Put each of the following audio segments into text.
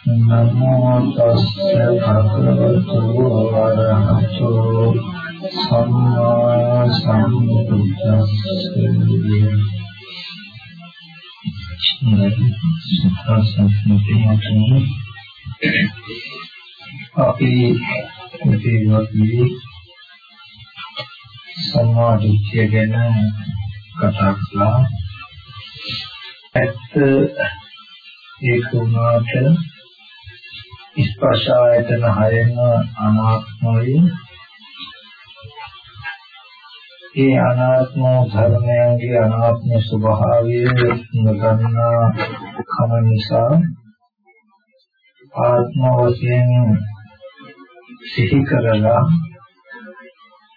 නමෝ තස්ස භගවතු වරහතෝ සම්මා සම්බුද්දස්ස අපි මේකේ සම්මාදිට්ඨිය ගැන කතා කළා. ඇත්ත ඒක උනාට ස්පර්ශ ආයතන හයම අනාත්මයි. ඒ අනාත්ම ධර්මයන්ගේ අනාත්ම ස්වභාවය නොදන්නා කම නිසා ආත්ම වශයෙන් සිහි කරලා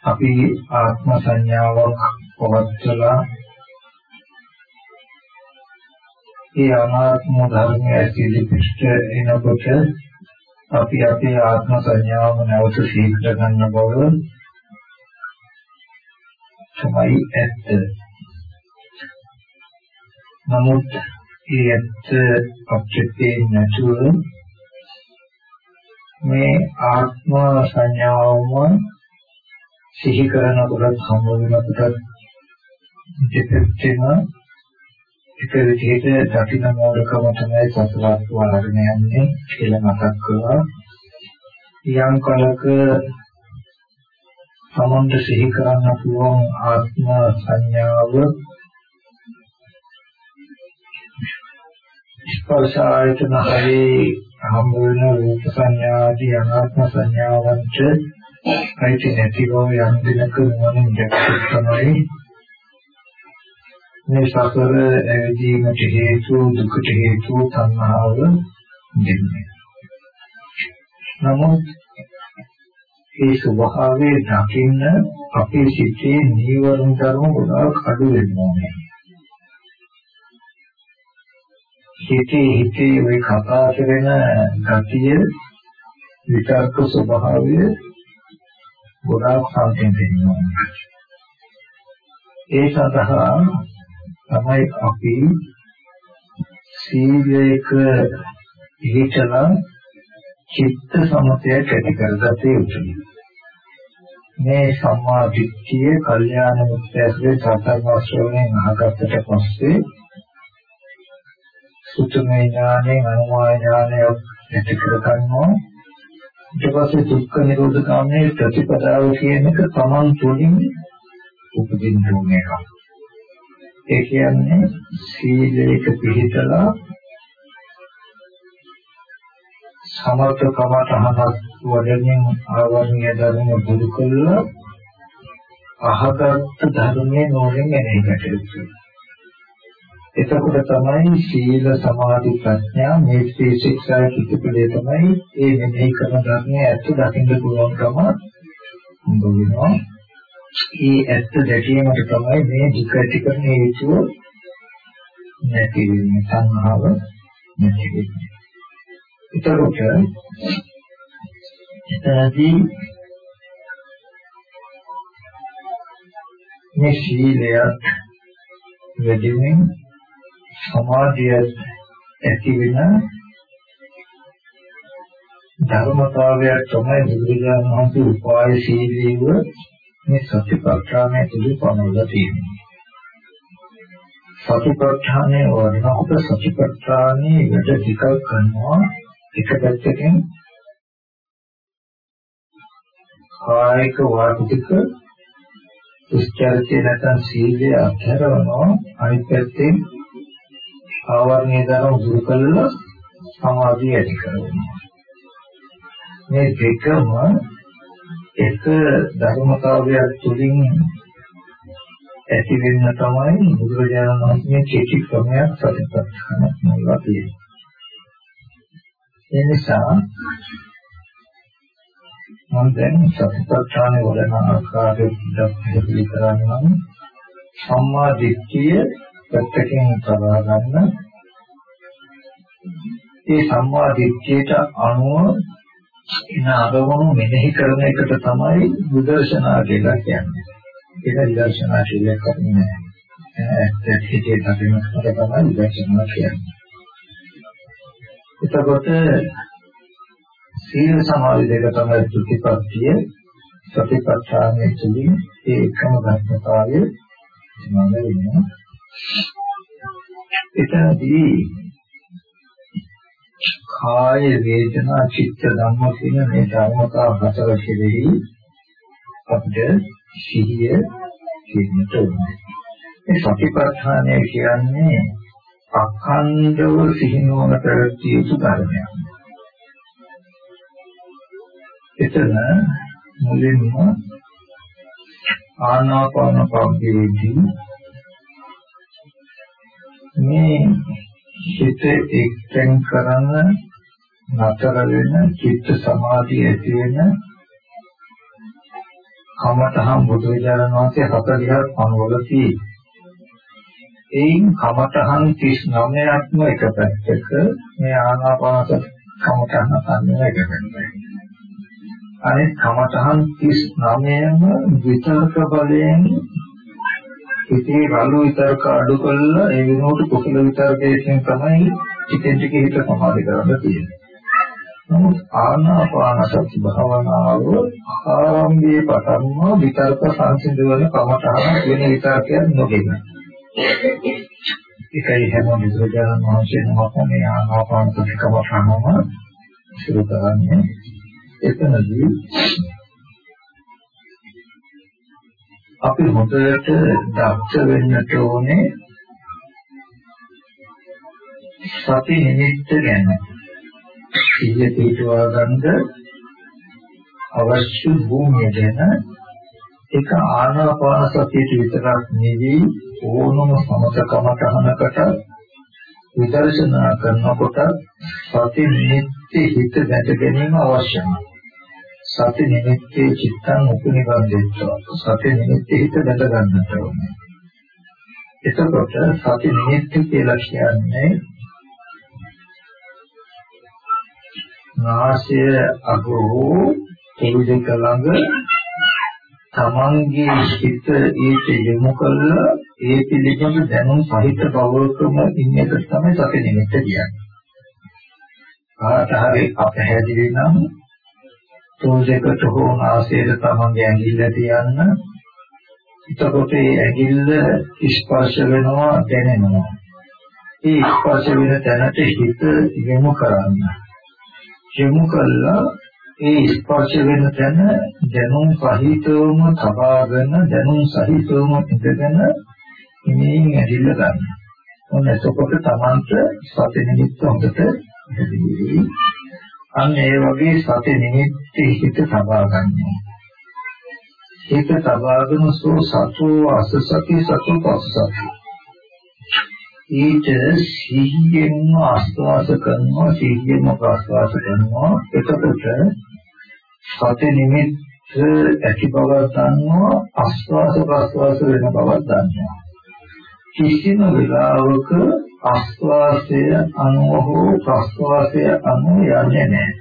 අපි ආත්ම සංඥාවක් පවත්වලා ඒ අනාත්ම ධර්මයේ පිළිපිට එනකොට අපි අපේ ආත්ම සංඥාවම නැවත සිහි කර ගන්න බව තමයි ඇත්ත. නමුත් ඒ ඇත්ත අපිටේ නැතුව මේ ආත්ම සංඥාවම සිහි කරනකොට හම්බ වෙනකොට දෙපැත්තෙම එක විදිහට දකින්න මෝඩකම තමයි සතරක් වරගෙන යන්නේ කියලා මතක් කළා. යම් කලක සමන්ත සිහි කරන්න පුළුවන් ආත්ම සංඥාව ස්පර්ශ ආයතන හරේ හම් වෙන රූප සංඥාදී අනාත්ම සංඥාවන්ට අයිති නැති බව යම් දිනක මොනින් දැක්ක තමයි මේ සසර ඇවිදීමට හේතු දුකට හේතු තණ්හාව දෙන්නේ. නමුත් ඒ ස්වභාවයේ දකින්න අපේ සිතේ නීවරණ ධර්ම ගොඩාක් අඩු වෙනවා. හිතේ හිතේ ওই කතා කරන ගතිය විතර්ක ස්වභාවය ගොඩාක් සංකේතෙනවා. ඒ සඳහා තමයි අපි සීලයක පිළිතලා චිත්ත සමතයක් ඇති කරගත යුතුයි. මේ සම්මා දිට්ඨිය කල්යාණ මිත්‍යාවේ සතරවස්වයෙන් අහගත්තට පස්සේ සුතමේ ඥානේ අනුමා ඥානය ඇති කරගන්නවා. ඊට පස්සේ දුක්ඛ නිරෝධ කාමයේ ප්‍රතිපදාව කියන එක තමන් තුළින් උපදින්න ඕන එකක්. ඒ කියන්නේ සීලයක පිළිතලා සමර්ථකම තහනක් වඩමින් ආවර්ණීය ධර්ම බුදු කළා අහගත් ධර්මයේ නෝනෙන් එන්නේ කටයුතු. එතකොට තමයි සීල සමාධි ප්‍රඥා මේ ශික්ෂා කිතුපලේ තමයි ඒ මෙහි කරන ධර්මයේ ඇත්ත දකින්න පුළුවන්කම හම්බ වෙනවා. ඒ ඇත්ත දැකීමට තමයි මේ දුක ඇති කරන හේතුව නැති වෙන්නේ සංහාව නැති වෙන්නේ. එතකොට එතනදී මේ සීලයත් වැඩිමින් සමාධිය ඇති වෙන ධර්මතාවය තමයි බුදුරජාණන් වහන්සේ උපාය සීලීව මේ සතිපට්ඨානය තුළ පනවලා තියෙන්නේ. සතිපට්ඨානයේ වර්ණකොට සතිපට්ඨානයේ වැඩ ටිකක් කරනවා. එක පැත්තකින් කායික වාචික දුස්චරිතය නැත්නම් සීලය අත්හැරවනවා අනිත් පැත්තෙන් ආවරණීය ධර්ම දුරු කළා සමාධිය ඇති කරගන්නවා මේ දෙකම එක ධර්මතාවයක් තුළින් ඇති වෙන්න තමයි බුදුරජාණන් වහන්සේ කෙටි ක්‍රමයක් සතිපට්ඨාන මොනවා කියන්නේ. ඒ නිසා මම දැන් සතිපට්ඨාන වඩන ආකාරය පිළිබඳව කරන්නම් සම්මා දිට්ඨිය පැත්තකින් තබා ගන්න ඒ සම්මා දිට්ඨියට අනුව එන අරමුණු මෙනෙහි කරන එකට තමයි විදර්ශනා කියලා කියන්නේ. ඒක විදර්ශනා කියලා කියන්නේ ඇත්ත හිතේ දකින්න තමයි විදර්ශනා කියන්නේ. එතකොට සීල සමාධි දෙක තමයි ප්‍රතිපත්තිය සතිපට්ඨානයේ තුලින් ඒ එකම ධර්මතාවය සමාන වෙනවා. එතනදී කාය වේදනා චිත්ත ධම්ම කියන මේ ධර්මතා හතර කෙරෙහි අපිට සිහිය කියන්නට ඕනේ. මේ සතිපට්ඨානය කියන්නේ අඛණ්ඩව සිහිනුවන ප්‍රවෘත්ති යුතු ධර්මයක්. එතන මුලින්ම ආනාපාන පබ්බේදී මේ හිත එක්තෙන් කරන නතර වෙන චිත්ත සමාධිය ඇති වෙන කමතහම් බුදුරජාණන් වහන්සේ 40ක් අනුවලදී එයින් කමතහන් 39ක්ම එක පැත්තක මේ ආනාපාන කමතහන ගන්න එක පැත්තක අනිත් කමතහන් 39ම විතර්ක බලයෙන් හිතේ රළු විතර්ක අඩු කළා ඒ වෙනුවට කුසල විතර්කයෙන් තමයි ටිකෙන් ටික හිත සමාධි කරන්න තියෙන්නේ. නමුත් ආනාපාන සති භාවනාව ආරම්භයේ පටන්ම විතර්ක සංසිඳවන කමතහන වෙන විතර්කයක් නොගෙන. ඒකයි හැම විද්‍යාඥයන් වහන්සේ නමක් මේ ආනාපාන සති කමතහනම සිදු කරන්නේ එතනදී අපි හොඳට දක්ෂ වෙන්නට ඕනේ සති නිමිත්ත ගැන. සිහිය පිටවා ගන්න අවශ්‍ය භූමිය ගැන ඒක ආනාපාන සතියට විතරක් නෙවෙයි ඕනම සමතකම තහනකට විදර්ශනා කරනකොට සති නිමිත්තේ හිත දැක ගැනීම අවශ්‍යයි. සති නිමිත්තේ චිත්තං උපනිබන්දෙත්වා සති නිමිත්තේ හිත දැක ගන්නට ඕනේ එතකොට සති නිමිත්ත කියලා කියන්නේ නාසය අගෝ තේජක ළඟ තමන්ගේ හිත ඊට යොමු කළා ඒ පිළිබඳ දැනුම් සහිත බවකම ඉන්න එක තමයි සති නිමිත්ත කියන්නේ. ආට හරි අපහැදිලි නම් තෝජකට හෝ ආසයට තමන්ගේ ඇඟිල්ල තියන්න එතකොට ඒ ඇඟිල්ල ස්පර්ශ වෙනවා දැනෙනවා ඒ ස්පර්ශ වෙන තැනට හිත යොමු කරන්න යොමු කළා ඒ ස්පර්ශ වෙන තැන දැනුම් සහිතවම තබාගෙන දැනුම් සහිතවම ඉඳගෙන ඉමේන් ඇදිල්ල ගන්න. ඔන්න එතකොට තමන්ට සති නිමිත්ත හොඳට හැදෙන්නේ. අන්න ඒ වගේ සති නිමිත්තේ හිත තබා ගන්නවා. හිත තබාගෙන සෝ සතු අසසති සතු පස්සති. ඊට සිහියෙන්ම ආස්වාද කරනවා සිහියෙන්ම ප්‍රාස්වාද කරනවා එතකොට සති නිමිත්ත ඇති බව දන්නවා ආස්වාද ප්‍රාස්වාද වෙන බව දන්නවා කිසිම වෙලාවක ආස්වාසය අනුව හෝ ප්‍රස්වාසය අනුව යන්නේ නැහැ.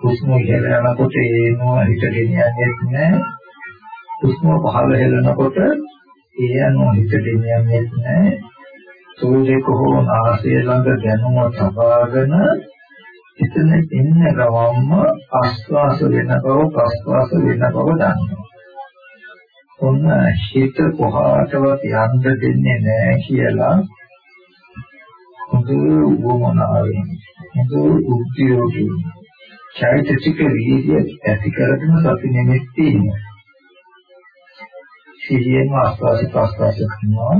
හුස්ම ඉහළ යනකොට ඒනවා හිතගෙන යන්නේ නැහැ. හුස්ම පහළ හෙලනකොට ඒ අනුව හිතගෙන යන්නේ නැහැ. සෝදේක හෝ නාසය ළඟ දැනුම තබාගෙන එතන ඉන්න ගමම්ම ආස්වාස වෙන බව ප්‍රස්වාස වෙන බව දන්නවා. ඔන්න හිත කොහාටවත් යන්න දෙන්නේ නැහැ කියලා හොඳ වමනාවෙන් හොඳ උද්‍යෝගයෙන් චෛතසික වීර්ය ඇති කරගෙන සති නිමෙtti ඉන්නවා. සිහියෙන් ආස්වාද ප්‍රස්වාස කරනවා.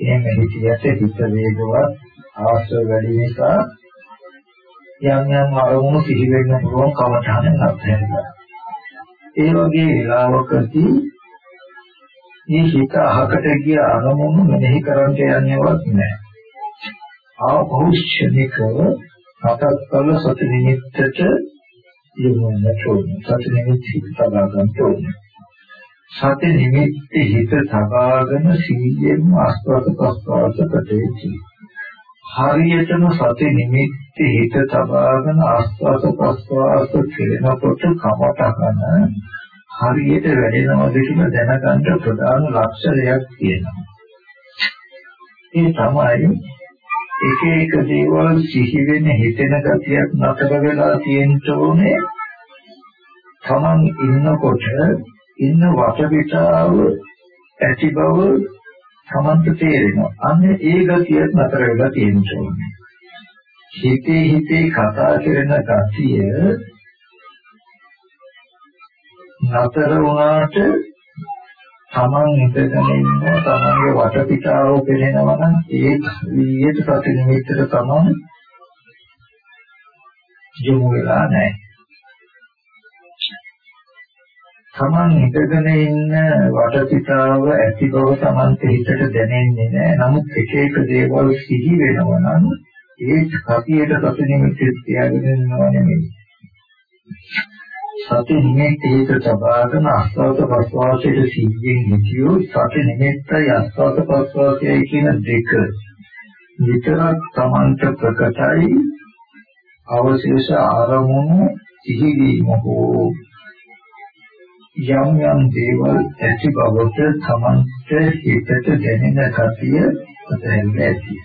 එහෙම හිතියට හිත වේගවත් ආශ්‍රය වැඩි නිසා යම් යම් අරමුණු සිහි වෙන්න පුළුවන් කමඨහන නැත්නම් ඒ වගේ වෙලාවකදී මේ හිත අහකට ගිය අරමුණු මෙනෙහි කරන්න යන්නේවත් නැහැ. ආපෞෂ්‍යනිකව හතක් කළ සති නිමිත්තට යොමු වෙන්න ඕනේ. සති නිමිති හිත තබා ගන්න ඕනේ. සති නිමිති හිත තබාගෙන සීයෙන් ආස්වාද ප්‍රස්වාස ප්‍රතේචි. හරියටම සති නිමිති හිත තබාගෙන ආස්වාද ප්‍රස්වාස කෙරෙනකොට කමටහන හරියට වැඩෙනවද කියලා දැනගන්න ප්‍රධාන ලක්ෂණයක් තියෙනවා. ඒ තමයි එක එක දේවල් සිහි වෙන හිතෙන ගතියක් නතර වෙලා තියෙන්න ඕනේ. Taman ඉන්නකොට ඉන්න වටපිටාව ඇති බව Tamanට තේරෙනවා. අන්න ඒ ගතියක් නතර වෙලා තියෙන්න ඕනේ. හිතේ හිතේ කතා කරන ගතිය නතර වුණාට තමන් හිතගෙන ඉන්න තමන්ගේ වටපිටාව පෙනෙනවා නම් ඒ ඊට සති නිමිත්තට තමන් යොමු වෙලා නැහැ. තමන් හිතගෙන ඉන්න වටපිටාව ඇති බව තමන්ට හිතට දැනෙන්නේ නැහැ. නමුත් එක එක දේවල් සිහි වෙනවා නම් ඒ සතියට සති නිමිත්තට තියාගෙන ඉන්නව නෙමෙයි. සති නිමෙත්තේක සබාගෙන ආස්වාද ප්‍රස්වාසයේ සිද්ධියෙන් හිතියෝ සති නිමෙත්තයි ආස්වාද ප්‍රස්වාසයයි කියන දෙක විතරක් Tamanට ප්‍රකටයි අවශේෂ ආරමුණු සිහිවීම හෝ යම් යම් දේවල් ඇති බවට Tamanට හිතට දැනෙන කතිය අතහැරලා ඇති.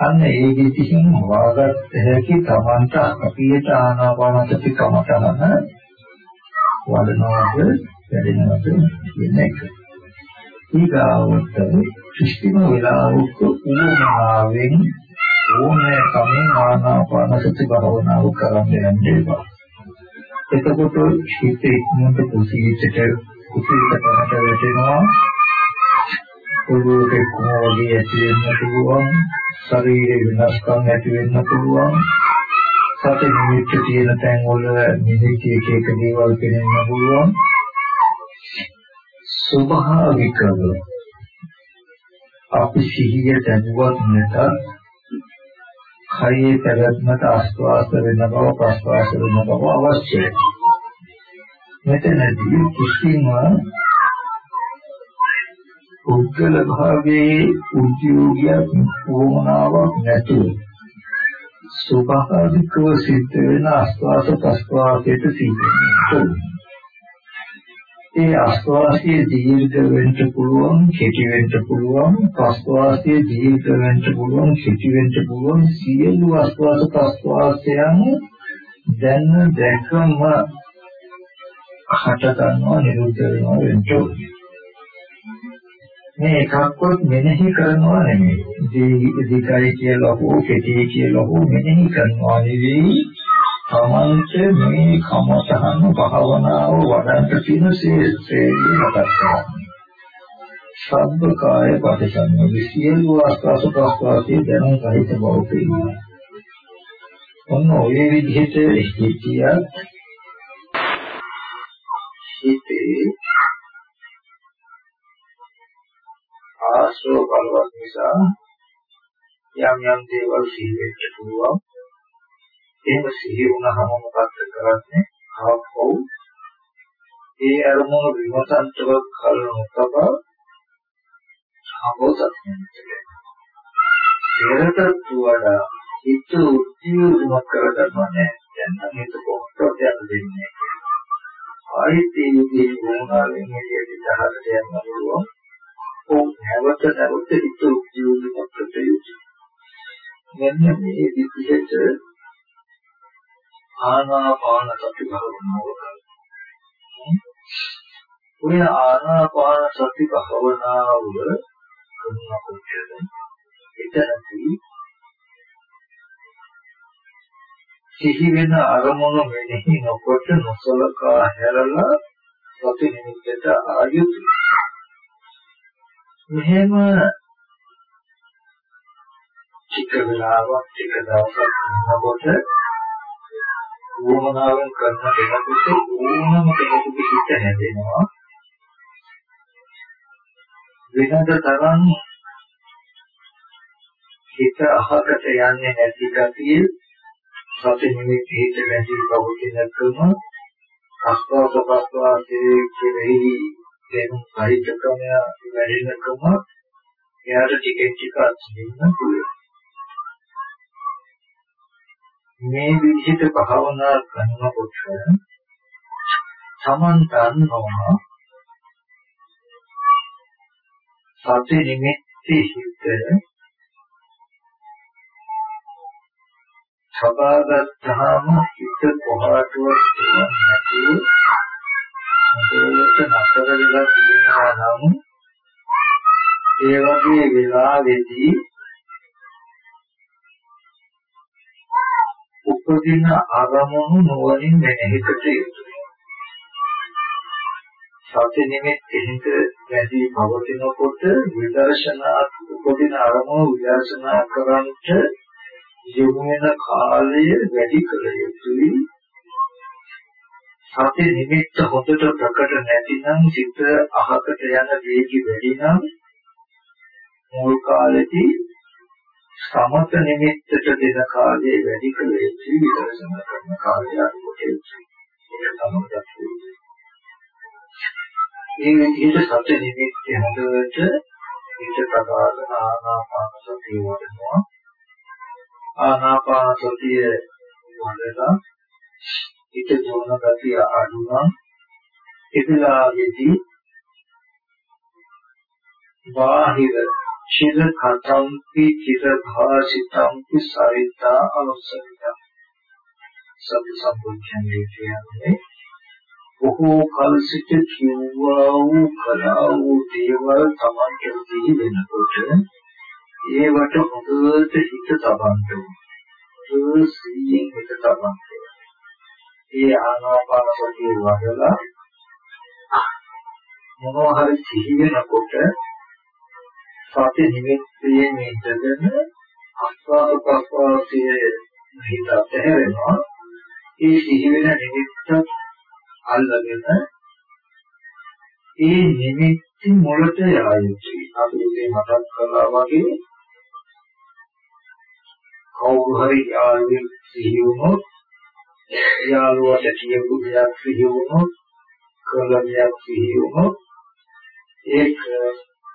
අන්න ඒ විදිහින් හොයාගත්ත හැකි තමන්ට අපියට ආනාපානසති කමතන වඩනවද වැඩෙනවද කියන එක. ඊගාවට කිසිම වෙලාවක උනනාවෙන් ඕනෑ කමින් ආනාපානසති භාවනාව කරන්න යන්න එපා. එතකොට හිත ඉක්මනට කුසීතට කුසීතකට වැටෙනවා. ඔළුවේ කොහොමද ඇති වෙන්න පුළුවන් ශරීරයේ වෙනස්කම් ඇති වෙන්න පුළුවන්. සති නිමිත්ත තියෙන තැන් වල නිමිති එක එක දේවල් පෙනෙන්න පුළුවන්. ස්වභාවිකව අපි සිහිය දැනුවත් නැතත් කයේ පැවැත්මට ආස්වාස වෙන බව ප්‍රස්වාස වෙන බව අවශ්‍යයි. මෙතනදී කිසිම පුද්ගල භාවයේ උද්‍යෝගයක් වමනාවක් නැතුව සුභාධිකව සිද්ධ වෙන ආස්වාස ප්‍රස්වාසයට සිද්ධ ඒ ආස්වාසයේ දීර්ඝ වෙන්න පුළුවන් කෙටි වෙන්න පුළුවන් ප්‍රස්වාසයේ දීර්ඝ වෙන්න පුළුවන් කෙටි වෙන්න පුළුවන් සියලු ආස්වාස ප්‍රස්වාසයන් දැන් දැකම හට ගන්නවා නිරුද්ධ වෙනවා වෙන්න ඕනේ. මේ එකක්වත් මෙනෙහි කරනවා නෙමෙයි. දීකයි කියලා හෝ කෙටි කියලා හෝ මෙනෙහි කරනවා නෙවෙයි. තමන්ට මේ කමතහන භාවනාව වඩන්න තියෙන ශේෂ්ත්‍රයේ මතක් කරගන්න. සබ්බ කාය පටිසංවේදී සියලු ආස්වාස ප්‍රස්වාසයේ දැනුම් සහිත බව පේනවා. ඔන්න ඔය විදිහට හිතියක් හිතේ ආශ්‍රව බලවත් නිසා යම් යම් දේවල් සිහිවෙන්න පුළුවන්. එහෙම සිහි වුණාම මොකක්ද කරන්නේ? ආපහු ඒ අරමුණ විමසන්තව කල නොතබ සම්බෝධත් පෙරට වඩා හිත උද්දීපනය කරගන්නවා නෑ. දැන් නම් හිත කොහොමද යන දෙන්නේ. ආයෙත් මේ විදිහේ වුණාලින් එළියට දහකට යන්න පුළුවන්. නැවත නැවත හිත උද්‍යෝගයක් ප්‍රතියුතු. මෙන්න මේ විදිහට ආනාපාන සති භාවනාව ඔය ආනාපාන සති භාවනාව කරනකොට එතනදී සිහි වෙන අරමුණු මෙනෙහි නොකොට නොසලකා හැරලා සති නිමිත්තට ආයුතු. මෙහෙම ටික වෙලාවක් ටික දවසක් ඉන්නකොට වුණාවෙන් කරන දෙයකට ඕනම කෙනෙකුට හිත හැදෙනවා. වෙනද තරම් හිත අහකට යන්නේ නැති ගතිය සති නිමිති හිත රැඳී පවතිනකම අස්වාද ප්‍රස්වාසයේ කෙරෙහි දැන් සාහිත්‍යකම වැඩෙනකම එයාට ටිකෙන් ටික අත්දින්න පුළුවන්. මේ විදිහට භාවනා කරනකොට තමන් දන්නවා සති නිමිති හිත සබාගත්තාම හිත කොහාටවත් නැතිව මොකද නතර වෙලා තියෙනවා නම් ඒ වගේ වෙලාවෙදී උපදින අරමුණු නොවලින් මෙහෙකට යුතුයි. සති නිමෙත් හිත වැඩි පවතිනකොට විදර්ශනා උපදින අරමුණු විදර්ශනා කරන්ට යොමු වෙන කාලය වැඩි කළ යුතුයි. සති නිමිත්ත හොඳට ප්‍රකට නැතිනම් සිත අහකට යන වේගي වැඩි නම් මුල් කාලෙදී සමත නිමිත්තට දෙන කාලය වැඩි කළ යුතුයි විදර්ශනා කරන කාලය අනුකොට යුතුයි. ඒක තමයි දක්වන්නේ. මේ විදිහට සති නිමිත්ත හොඳට හිත ප්‍රකාශන ආනාපාන සතිය වඩනවා. ආනාපාන සතිය වඩලා හිත ජෝන ගතිය අඩු නම් එදලාවේදී බාහිර චිර කතම්පි චිර භාසිතම්පි සරිතා අනුසරිතා සබ්බ සම්පූර්ණයේ කියන්නේ බොහෝ කල සිට කිව්වා වූ කලා වූ දේවල් Tamanට සිහි වෙනකොට ඒවට හොඳට හිත තබන්න ඕනේ. සිහියෙන් හිත තබන්න. ඒ ආනාපාන සතිය වඩලා මොනවා හරි සිහි වෙනකොට සති නිමිත්තේ මේකදන අස්වාද ප්‍රස්වාසයේ හිත ඇහැරෙනවා ඒ සිහි වෙන නිමිත්ත අල්ලගෙන ඒ නිමිති මොළට යයි අපි මේ මතක් කළා වගේ කවුරු හරි යාළුවෙක් සිහි වුණොත් යාළුවට කියපු දෙයක් සිහි වුණොත් කළ දෙයක් සිහි වුණොත් ඒක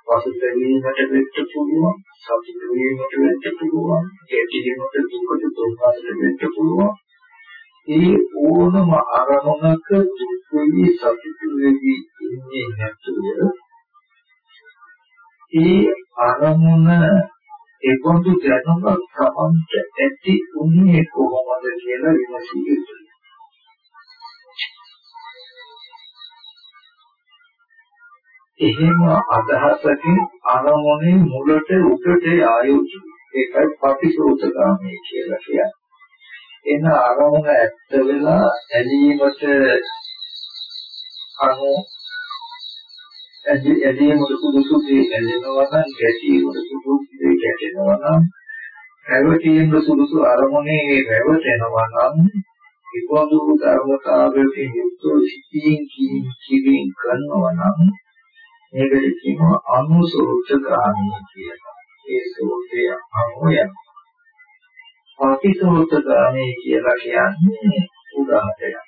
පසුතැවීමට වෙච්ච පුළුවන් සතුට වීමට වෙච්ච පුළුවන් ගැටීමට දුකට දුක්ඛට වෙච්ච පුළුවන්. ඒ ඕනම අරමුණක දුක්ඛී සතුට වෙවි ඉන්නේ නැතුව ඒ අරමුණ ඒකොන්තු දැනුමක් සමන්ත ඇති උන්නේ කොහොමද කියලා විමසිය යුතුයි එහෙම අදහසකින් අරමුණේ මුලට උඩට ආයුතු ඒකයි පටිසෝතගාමී කියලා කියන්නේ. එන අරමුණ ඇත්ත වෙලා ඇලීමට අනු ඇලීමට සුදුසු දේ ඇලෙනවා නම් ගැටීමට සුදුසු දේ ගැටෙනවා නම් රැවටීමට සුදුසු අරමුණේ රැවටෙනවා නම් විපෝදු ධර්මතාවයෙන් යුක්තව සිටින් කියින් කරනවා නම් මේකට කියනවා අනුසෝත ගාමී කියලා. ඒ සෝතය අනුය. පාටිසෝත ගාමී කියලා කියන්නේ උදාහරණයක්.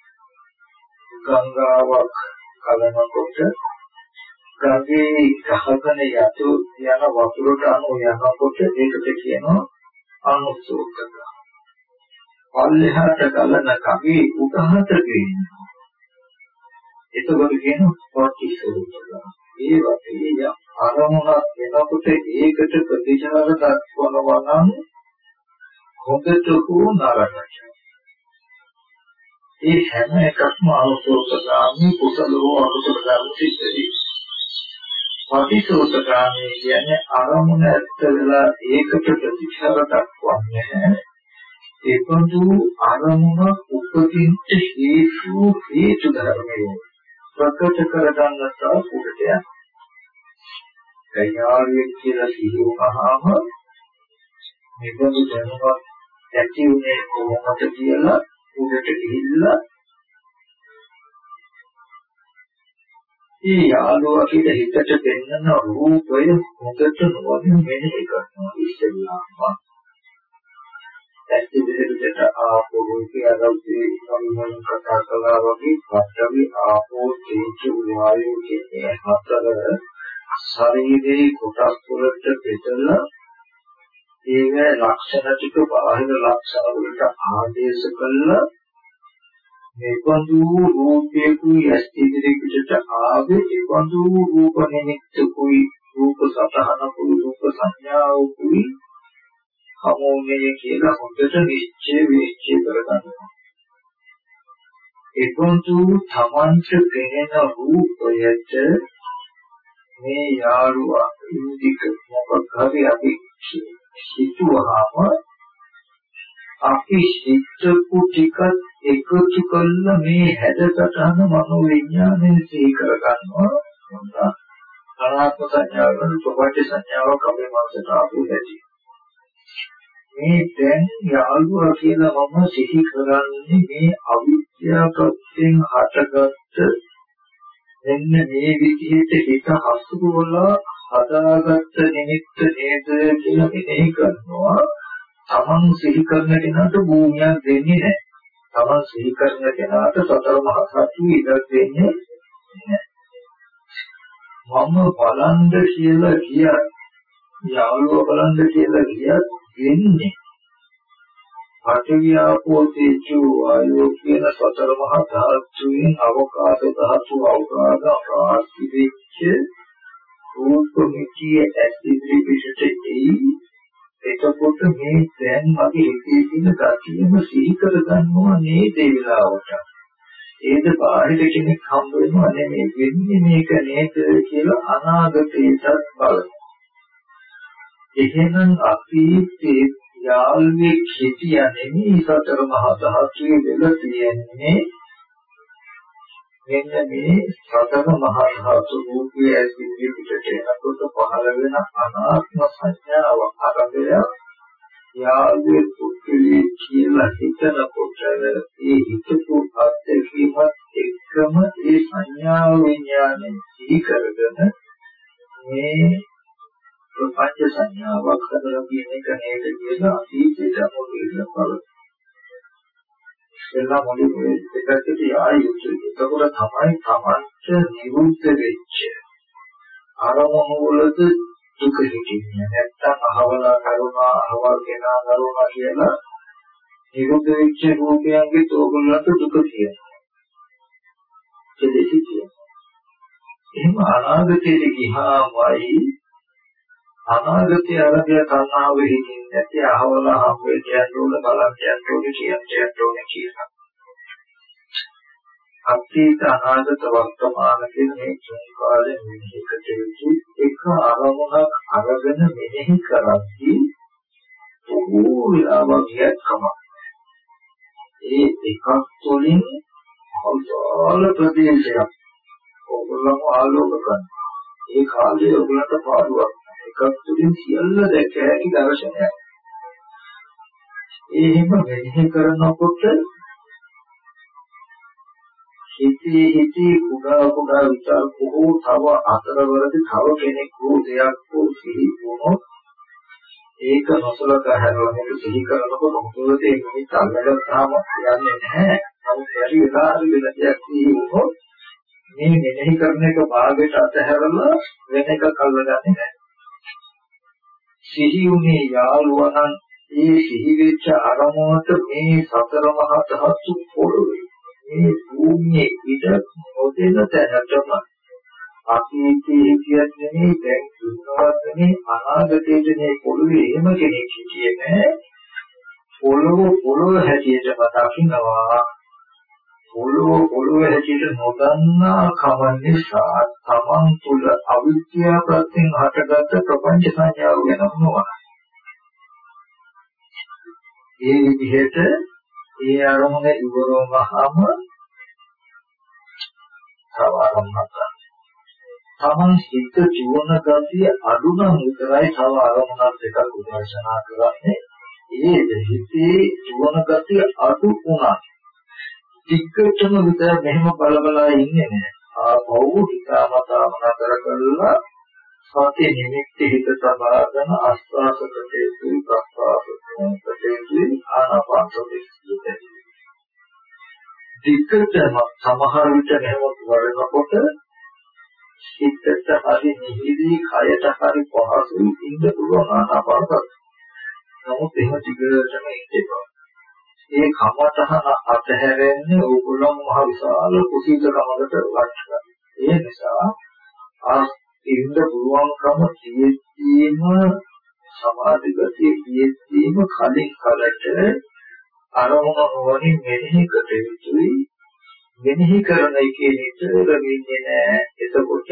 ගංගාවක් කලනකොට ගඟේ ගහගෙන යතු යන වතුරට අනු යනකොට ඒකට කියනවා අනුසෝත ගාමී. පල්ලෙහාට ගලන කගේ උඩහට ගේනවා. එතකොට කියනවා පාටිසෝත ගාමී. ඒ වගේ අරමුණක් වෙනකොට ඒකට ප්‍රතිචාර දක්වනවා නම් හොඳට හෝ නරකට ඒ හැම එකක්ම අනුසෝතගාමී කුසල හෝ අකුසල ධර්ම සිද්ධදී පටිසෝතගාමී කියන්නේ අරමුණ ඇත්ත වෙලා ඒකට ප්‍රතිචාර දක්වන්නේ ඒකඳු අරමුණ උපදින්න හේතු හේතු ධර්මයේ ප්‍රකට කරගන්න තා උඩට යන. කයාරිය කියලා සිහිවහාම මෙබඳු දැනුමක් ඇති උනේ කොහොමද කියලා උඩට ගිහිල්ලා ඒ යාළුවා කියලා හිතට පෙන්වන රූපය හොඳට නොවදින් මෙනෙහි කරනවා ඉස්සෙල්ලාම. ඇස් ඉදිරියට ආපෝ රූපය අරගෙන කතා කළා වගේ පස්වි ආපෝ තේජෝ වායෝ කියන හතර ශරීරයේ කොටස් වලට බෙදලා ඒකේ ලක්ෂණ ටික බාහිර ලක්ෂණ වලට ආදේශ කළා. මේකඳු රූපේකුයි ඇස් ඉදිරියට ආවේ ඒකඳු රූප නිමිත්තකුයි රූප සතහනකුයි රූප සංඥාවකුයි හමෝනේ කියලා හොඳට නිශ්චය විශ්චය කරගන්නවා. ඒකඳු තමන්ට පෙනෙන රූපයට මේ යාළුවා ඉන්දික මොකක් හරි අපි හිතුවාම අපි හිතපු ටිකත් එකතු කළා මේ හැඩසටහන මනෝ විඥානයේ සිහි කර ගන්නවා අනාත්ම සංඥාව වල ප්‍රපංච සංඥාවක් අපේ මනසට ආපු හැටි මේ දැන් යාළුවා කියලා මම සිහි කරන්නේ මේ අවිද්‍යාවයෙන් හටගත්ත මෙන්න මේ විදිහට හිත හසුරුවලා හදාගත්ත නිමිත්ත නේද කියලා මෙනෙහි කරනවා. තමන් සිහි කරන කෙනාට භූමියක් දෙන්නේ නැහැ. තමන් සිහි කරන කෙනාට සතර මහා සත්‍ය ඉඩක් දෙන්නේ නැහැ. මම බලන්ද කියලා කියත් යාළුවා බලන්ද කියලා කියත් වෙන්නේ පඨවියාපෝ තේජෝ වායෝ කියන සතර මහා ධාතුන් අවකාශ ධාතු අවකාශ රාශි වෙච්ච රූප මිත්‍ය ඇස් ඉදිරි පිටට එයි එතකොට මේ දැන් මගේ හිතේ තියෙන ගතියම සිහි කර ගන්නවා නේද ඒ වෙලාවට. ඒද බාහිර කෙනෙක් හම්බ වෙනවා නෙමෙයි වෙන්නේ මේක නේද කියලා අනාගතේටත් බලනවා. එහෙනම් අතීතයේ යාළුවෙක් හිටියා නෙමෙයි සතර මහා ධාතුවේ වෙලා තියෙන්නේ මෙන්න මේ සතර මහා ධාතු රූපයේ ඇසිදී පිටට එනකොට පහළ වෙන අනාත්ම සංඥාව අරබය යාගේ පුත්‍රී කියලා හිතනකොට ඒ හිතපු අත්දැකීමත් එක්කම ඒ සංඥාව විඥානය සිහි කරගෙන මේ ප්‍රපංච සංඥාවක් හදලා කියන එක නේද කියලා අතීතයට මොකද බලන්න ඉස්සෙල්ලා මොළේ එකකට ආයුතු එතකොට තමයි තමන්ට නිරුද්ධ වෙච්ච ආරමුණු වලද දුක හිතින්නේ නැත්තම් අහවලා කරුණා අහවල් කෙනා කරුණා කියලා නිරුද්ධ වෙච්ච රූපයන්ගේ තෝගලට දුක තියෙනවා දෙදෙසි කියනවා එහෙම අනාගතයට ගියාමයි අනාගතයේ අරබිය කන්නාව හිතින් නැති අහවල හම්බෙන්න යන්න ඕන බලන්න යන්න ඕන කියන්න යන්න ඕන කියලා. අතීත අනාගත වර්තමාන කියන මේ තුන් කාලෙ මෙහෙක දෙවිචි එක අරමුණක් අරගෙන මෙහෙහි කරද්දී බොහෝ විලාමකියක් තමයි. ඒ එකක් තුළින් අල්පාල ප්‍රදේශයක් ඔයගොල්ලෝ ආලෝක කරනවා. ඒ කාලේ ඔයගොල්ලන්ට පාඩුවක් එකක් තුළින් සියල්ල දැක හැකි දර්ශනයක්. ඒ හිම වෙන්නේ කරනකොට හිතේ හිතේ කුඩා කුඩා විචාර බොහෝ තව අතරවලදී තව කෙනෙක් හෝ දෙයක් හෝ සිහි වුණොත් ඒක නොසලකා හැරෙන්නට සිහි කරනකොට මොකද ඒ නිමිත්ත අල්ලගත්තාම යන්නේ නැහැ. නමුත් වැඩි වෙලාවක වෙන දෙයක් සිහි වුණොත් මේ මෙනෙහි කරන එක භාගයට අතහැරලා වෙන එකක් අල්ලගන්නේ නැහැ. සිහි උනේ යාළුවා නම් ඒ සිහි වෙච්ච අරමුණට මේ සතර මහා ධාතු පොළොවේ මේ භූමියේ ඉඩ නොදෙන තැනටම අතීතයේ කියන්නේ නෙමෙයි දැන් ඉන්නවත් නෙමෙයි අනාගතයේ මේ පොළොවේ එහෙම කෙනෙක් හිටියේ නෑ. පොළොව පොළොව හැටියටම දකින්නවා පොළොව පොළොව හැටියට නොදන්නා කම නිසා තමන් තුළ අවිද්‍යාව ප්‍රත්‍යයෙන් හටගත්ත ප්‍රපංච සංඥාව ගැන මොනවා. ඒ විදිහට ඒ අරමුණ ඉවරවමහම තව අරමුණක් තමන් හිත ජීවන ගතිය අඩු නම් විතරයි තව අරමුණක් දෙකක් උදර්ශනා කරන්නේ. ඒ හිතේ ජීවන ගතිය අඩු වුණා ටිකටම විතර මෙහෙම බල බලා ඉන්නේ නැහැ. ආපහු හිතාමතාම නතර කරලා සති නිමිති හිත සබාගෙන ආස්වාස ප්‍රදේශී ප්‍රස්වාස ප්‍රදේශී ආනාපාන ප්‍රදේශී දික්කතම සමහර විට මෙහෙම වරනකොට හිතට හරි නිහිරි කයට හරි පහසුයි ඉන්න පුළුවන් ආනාපානසති. නමුත් එහෙම ටිකටම ඉන්නවා. ඒ කමතහන අතහැරෙන්නේ ඕගොල්ලෝ මහ විශාල කුසීතකමකට වටනවා. ඒ නිසා ආ ඉන්න පුළුවන්කම තියෙද්දීම සමාධි ගතිය තියෙද්දීම කලින් කලට අරමුණ නොවනින් මෙනෙහි කළ යුතුයි. මෙනෙහි කරන එකේ නිතර වෙන්නේ නැහැ එතකොට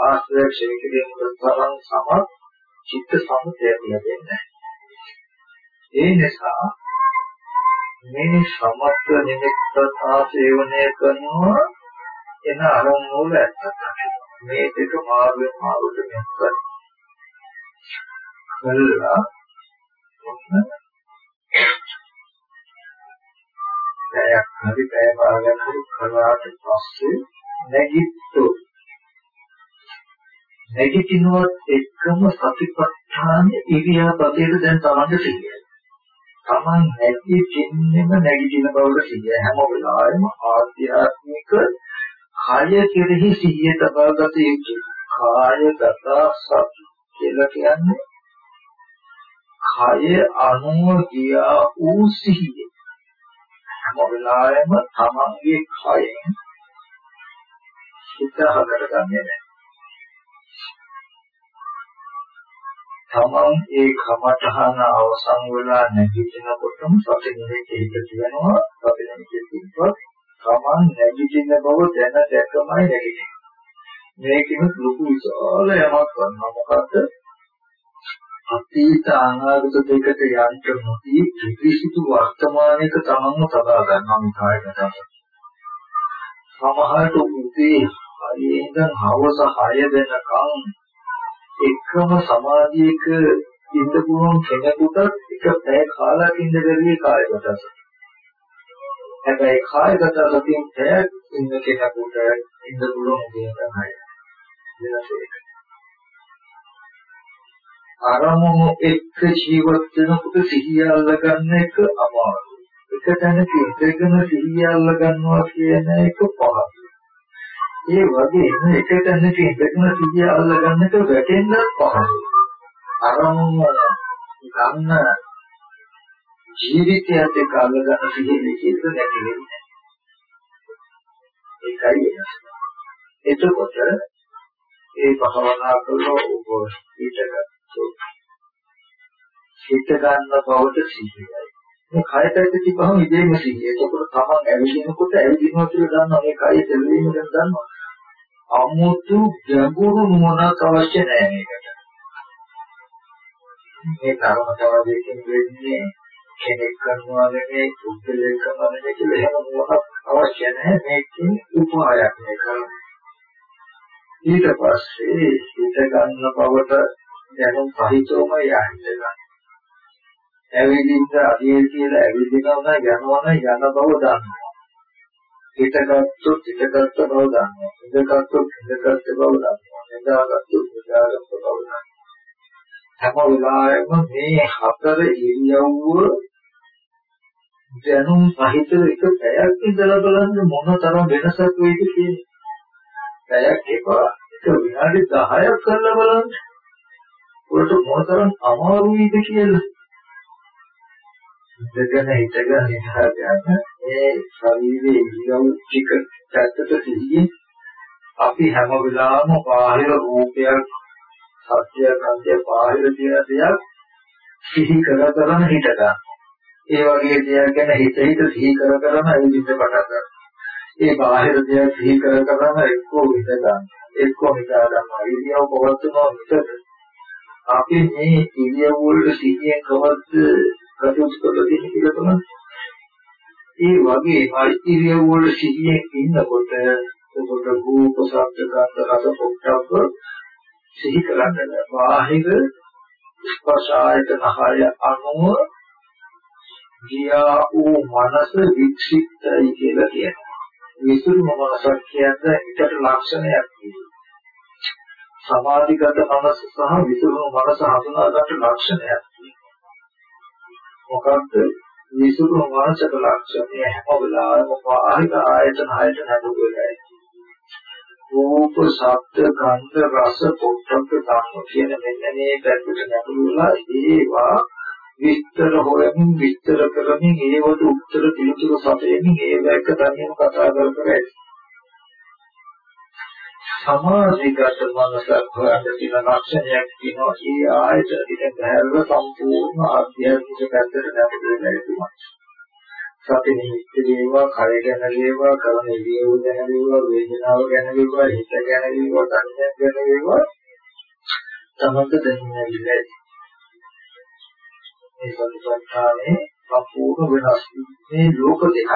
ආශ්‍රය ක්ෂය කිරීම තරම් සම චිත්ත සමුදය ලැබෙන්නේ ඒ නිසා මේ සමත්ව නිමිත්ත ආසේවනය කරනවා එන අරමුණු වල ඇත්තට මේ දෙක මාර්ගයෙන් මාර්ගයට මෙහෙම කළා. පැයක් හරි පැය භාගයක් හරි කලාට පස්සේ නැගිට්ටු. නැගිටිනවත් එක්කම සතිපට්ඨාන ඉරියාපතේට දැන් තමන්ට සිහියයි. තමන් නැගිටින්නෙම නැගිටින බවට සිහිය හැම වෙලාවෙම ආධ්‍යාත්මික කාය කෙරෙහි සිහිය තබා ගත යුතුයි. කායගත සති කියලා කියන්නේ කාය අනුව ගියා වූ සිහිය. හැම වෙලාවෙම තමන්ගේ කයෙන් හිත හදරගන්නේ නැහැ. තමන් ඒ කමඨහන අවසන් වෙලා නැගිටිනකොටම සති නිමිති හිත තියෙනවා. සති නිමිති තිබ්බත් තමන් නැගිටින බව දැන දැකමයි නැගිටින්නේ. මේකෙම ලොකු විශාල යමක් වන්නා මොකද්ද? අතීත අනාගත දෙකට යන්න නොදී කිසිදු වර්තමානයක තමන්ව සබා ගන්නවා මේ කායගත. සමහරට උදේ හයේඳන් හවස 6 වෙනකම් එකම සමාධියක ඉන්න පුළුවන් කෙනෙකුට එක පැය කාලයක් ඉඳ බැරි කායගත. හැබැයි කායගත සතියෙන් පැයක් ඉන්න කෙනෙකුට ඉන්න පුළුවන් දේ තමයි. වෙනස ඒක. අරමුණු එක්ක ජීවත් වෙනකොට සිහිය අල්ලගන්න එක අමාරුයි. එක තැනක ඉඳගෙන සිහිය අල්ලගන්නවා කියන එක පහසුයි. ඒ වගේම එක තැනක ඉඳගෙන සිහිය අල්ලගන්න එක වැටෙන්නත් පහසුයි. අරමුණු ගන්න ජීවිතයත් එක්ක අල්ලගන්න සිහිය කිසිද නැති වෙන්නේ. ඒකයි වෙනස. එතකොට ඒ භවනා කරන ඔබ හිතගත්තු හිත ගන්න බවට සිහියයි. මේ කයට තිබ්බහම ඉදීම සිහිය. එතකොට තමන් ඇවිදිනකොට ඇවිදිනවා කියලා දන්නවා මේ කය දෙලීම ගැන දන්නවා. අමුතු ගැඹුරු නුවණක් අවශ්‍ය නැහැ මේකට. මේ කර්මතාවයෙන් වෙන්නේ කෙනෙක් කරනවා නෙමෙයි පුද්ගලයෙක් කරනවා නෙමෙයි කියලා එහෙම මොකක් අවශ්‍ය නැහැ මේකෙන් උපායක් මේක ඊට පස්සේ හිත ගන්න බවට දැනුම් සහිතවම යහින්ද ගන්න. ඇවිදින්න අදියේ කියලා ඇවිදිනවා යනවා යන බව දන්නවා. හිතගත්තොත් හිතගත්ත බව දන්නවා. ඉඳගත්තොත් ඉඳගත්ත බව දන්නවා. නිදාගත්තොත් නිදාගත්ත බව දන්නවා. හැම වෙලාවෙම මේ හතර ඉරියව්ව දැනුම් සහිත එක පැයක් ඉඳලා බලන්න මොන තරම් වෙනසක් වෙයිද කියන්නේ. පැයක් එක එක විනාඩි 10ක් කරලා බලන්න. උඩට මොන තරම් අමාරුයිද කියලා. ඉඳගෙන හිටගෙන ඉඳගෙන මේ ශරීරයේ ඉරියව් ටික පැත්තට සිහියේ අපි හැම වෙලාවම බාහිර රූපයක් සත්‍යයක් අන්තය බාහිර තියෙන දෙයක් සිහි කර කරන හිට ගන්න. ඒ වගේ දෙයක් ගැන හිත හිත සිහි කර කරම ඇවිදින්න පටන් ගන්නවා. ඒ බාහිර දෙයක් සිහි කර කරම එක්කෝ හිත ගන්න. එක්කෝ හිතා ගන්නවා. ඉරියව් පවත්වනවා හිතට. අපි මේ ඉරියව් වල සිහියෙන් කවද්ද කටයුතු කරලා තියෙන කියලා තමයි. ඒ වගේ ඉරියව් වල සිහියෙන් ඉන්නකොට එතකොට රූප, ශබ්ද, ගන්ධ, රස, පොට්ටබ්බ සිහි කරන්න බාහිර ස්පර්ශ ආයතන හය අනුව ගියා වූ මනස වික්ෂිප්තයි කියලා කියනවා. විසුරු මනසක් කියන්නේ හිතට ලක්ෂණයක් තියෙනවා. සමාධිගත මනස සහ විසුණු මනස හඳුනා ගන්න ලක්ෂණයක් මොකක්ද විසුණු මනසක ලක්ෂණය හැම වෙලාවෙම බාහිර ආයතන හයට නැතුවයි රූප ශබ්ද ගන්ධ රස පොට්ටබ්බ ධම්ම කියන මෙන්න මේ පැත්තට නැතුවලා ඒවා විස්තර හොයමින් විස්තර කරමින් ඒවට උත්තර පිළිතුරු සපයමින් ඒව එක තනියම කතා කර කර ඇති සමාධිගත මනසක් හොයන්න තියෙන ලක්ෂණයක් තියෙනවා. ඒ ආයතන පිට බහැරව සම්පූර්ණ ආධ්‍යාත්මික පැත්තට නැඹුරුලා ඉතිමත්. සති නිමිත්ත වේවා, කය ගැන වේවා, කරන ඉරියව් ගැන වේවා, වේදනාව ගැන වේවා, හිත ගැන වේවා, සංඥා ගැන වේවා. තමන්ට දැනෙන්නේ නැහැ. මේ සතිපට්ඨානේ සම්පූර්ණ වෙනස්. මේ ලෝක දෙකක්.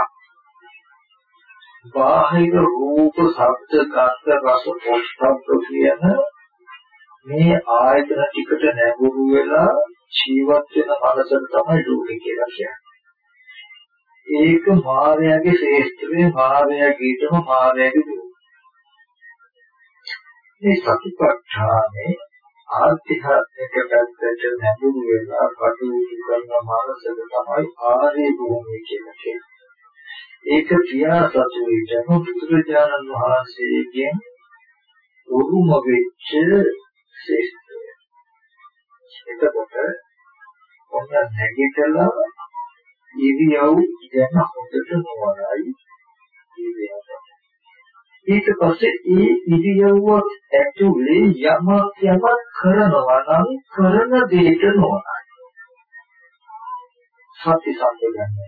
බාහිර රූප, ශබ්ද, ගන්ධ, රස, පොට්ටබ්බ කියන මේ ආයතන ටිකට නැඹුරු වෙලා ජීවත් වෙන මනසට තමයි ලෝකේ කියලා කියන්නේ. ඒක මායාවේ ශ්‍රේෂ්ඨවේ මායාවීටම මායාවේ දුක. මේ සතිපට්ඨානේ ආර්ථික පැත්තට නැඹුරු වෙලා කටයුතු කරන මනසට තමයි ආර්ය භූමිය කියලා කියන්නේ. ඒක ක්‍රියා සතුටේම බුදුරජාණන් වහන්සේගෙන් උරුම වෙච්ච ශ්‍රේෂ්ඨය. එතකොට ඔන්න නැගිටලා ඉරියව් ගැන හොඳට නොවරයි ඉරියව්. ඊට පස්සේ ඒ ඉරියව්ව ඇතුලේ යමක් යමක් කරනවා නම් කරන දෙයට නොවරයි. සත්‍ය සම්පූර්ණයි.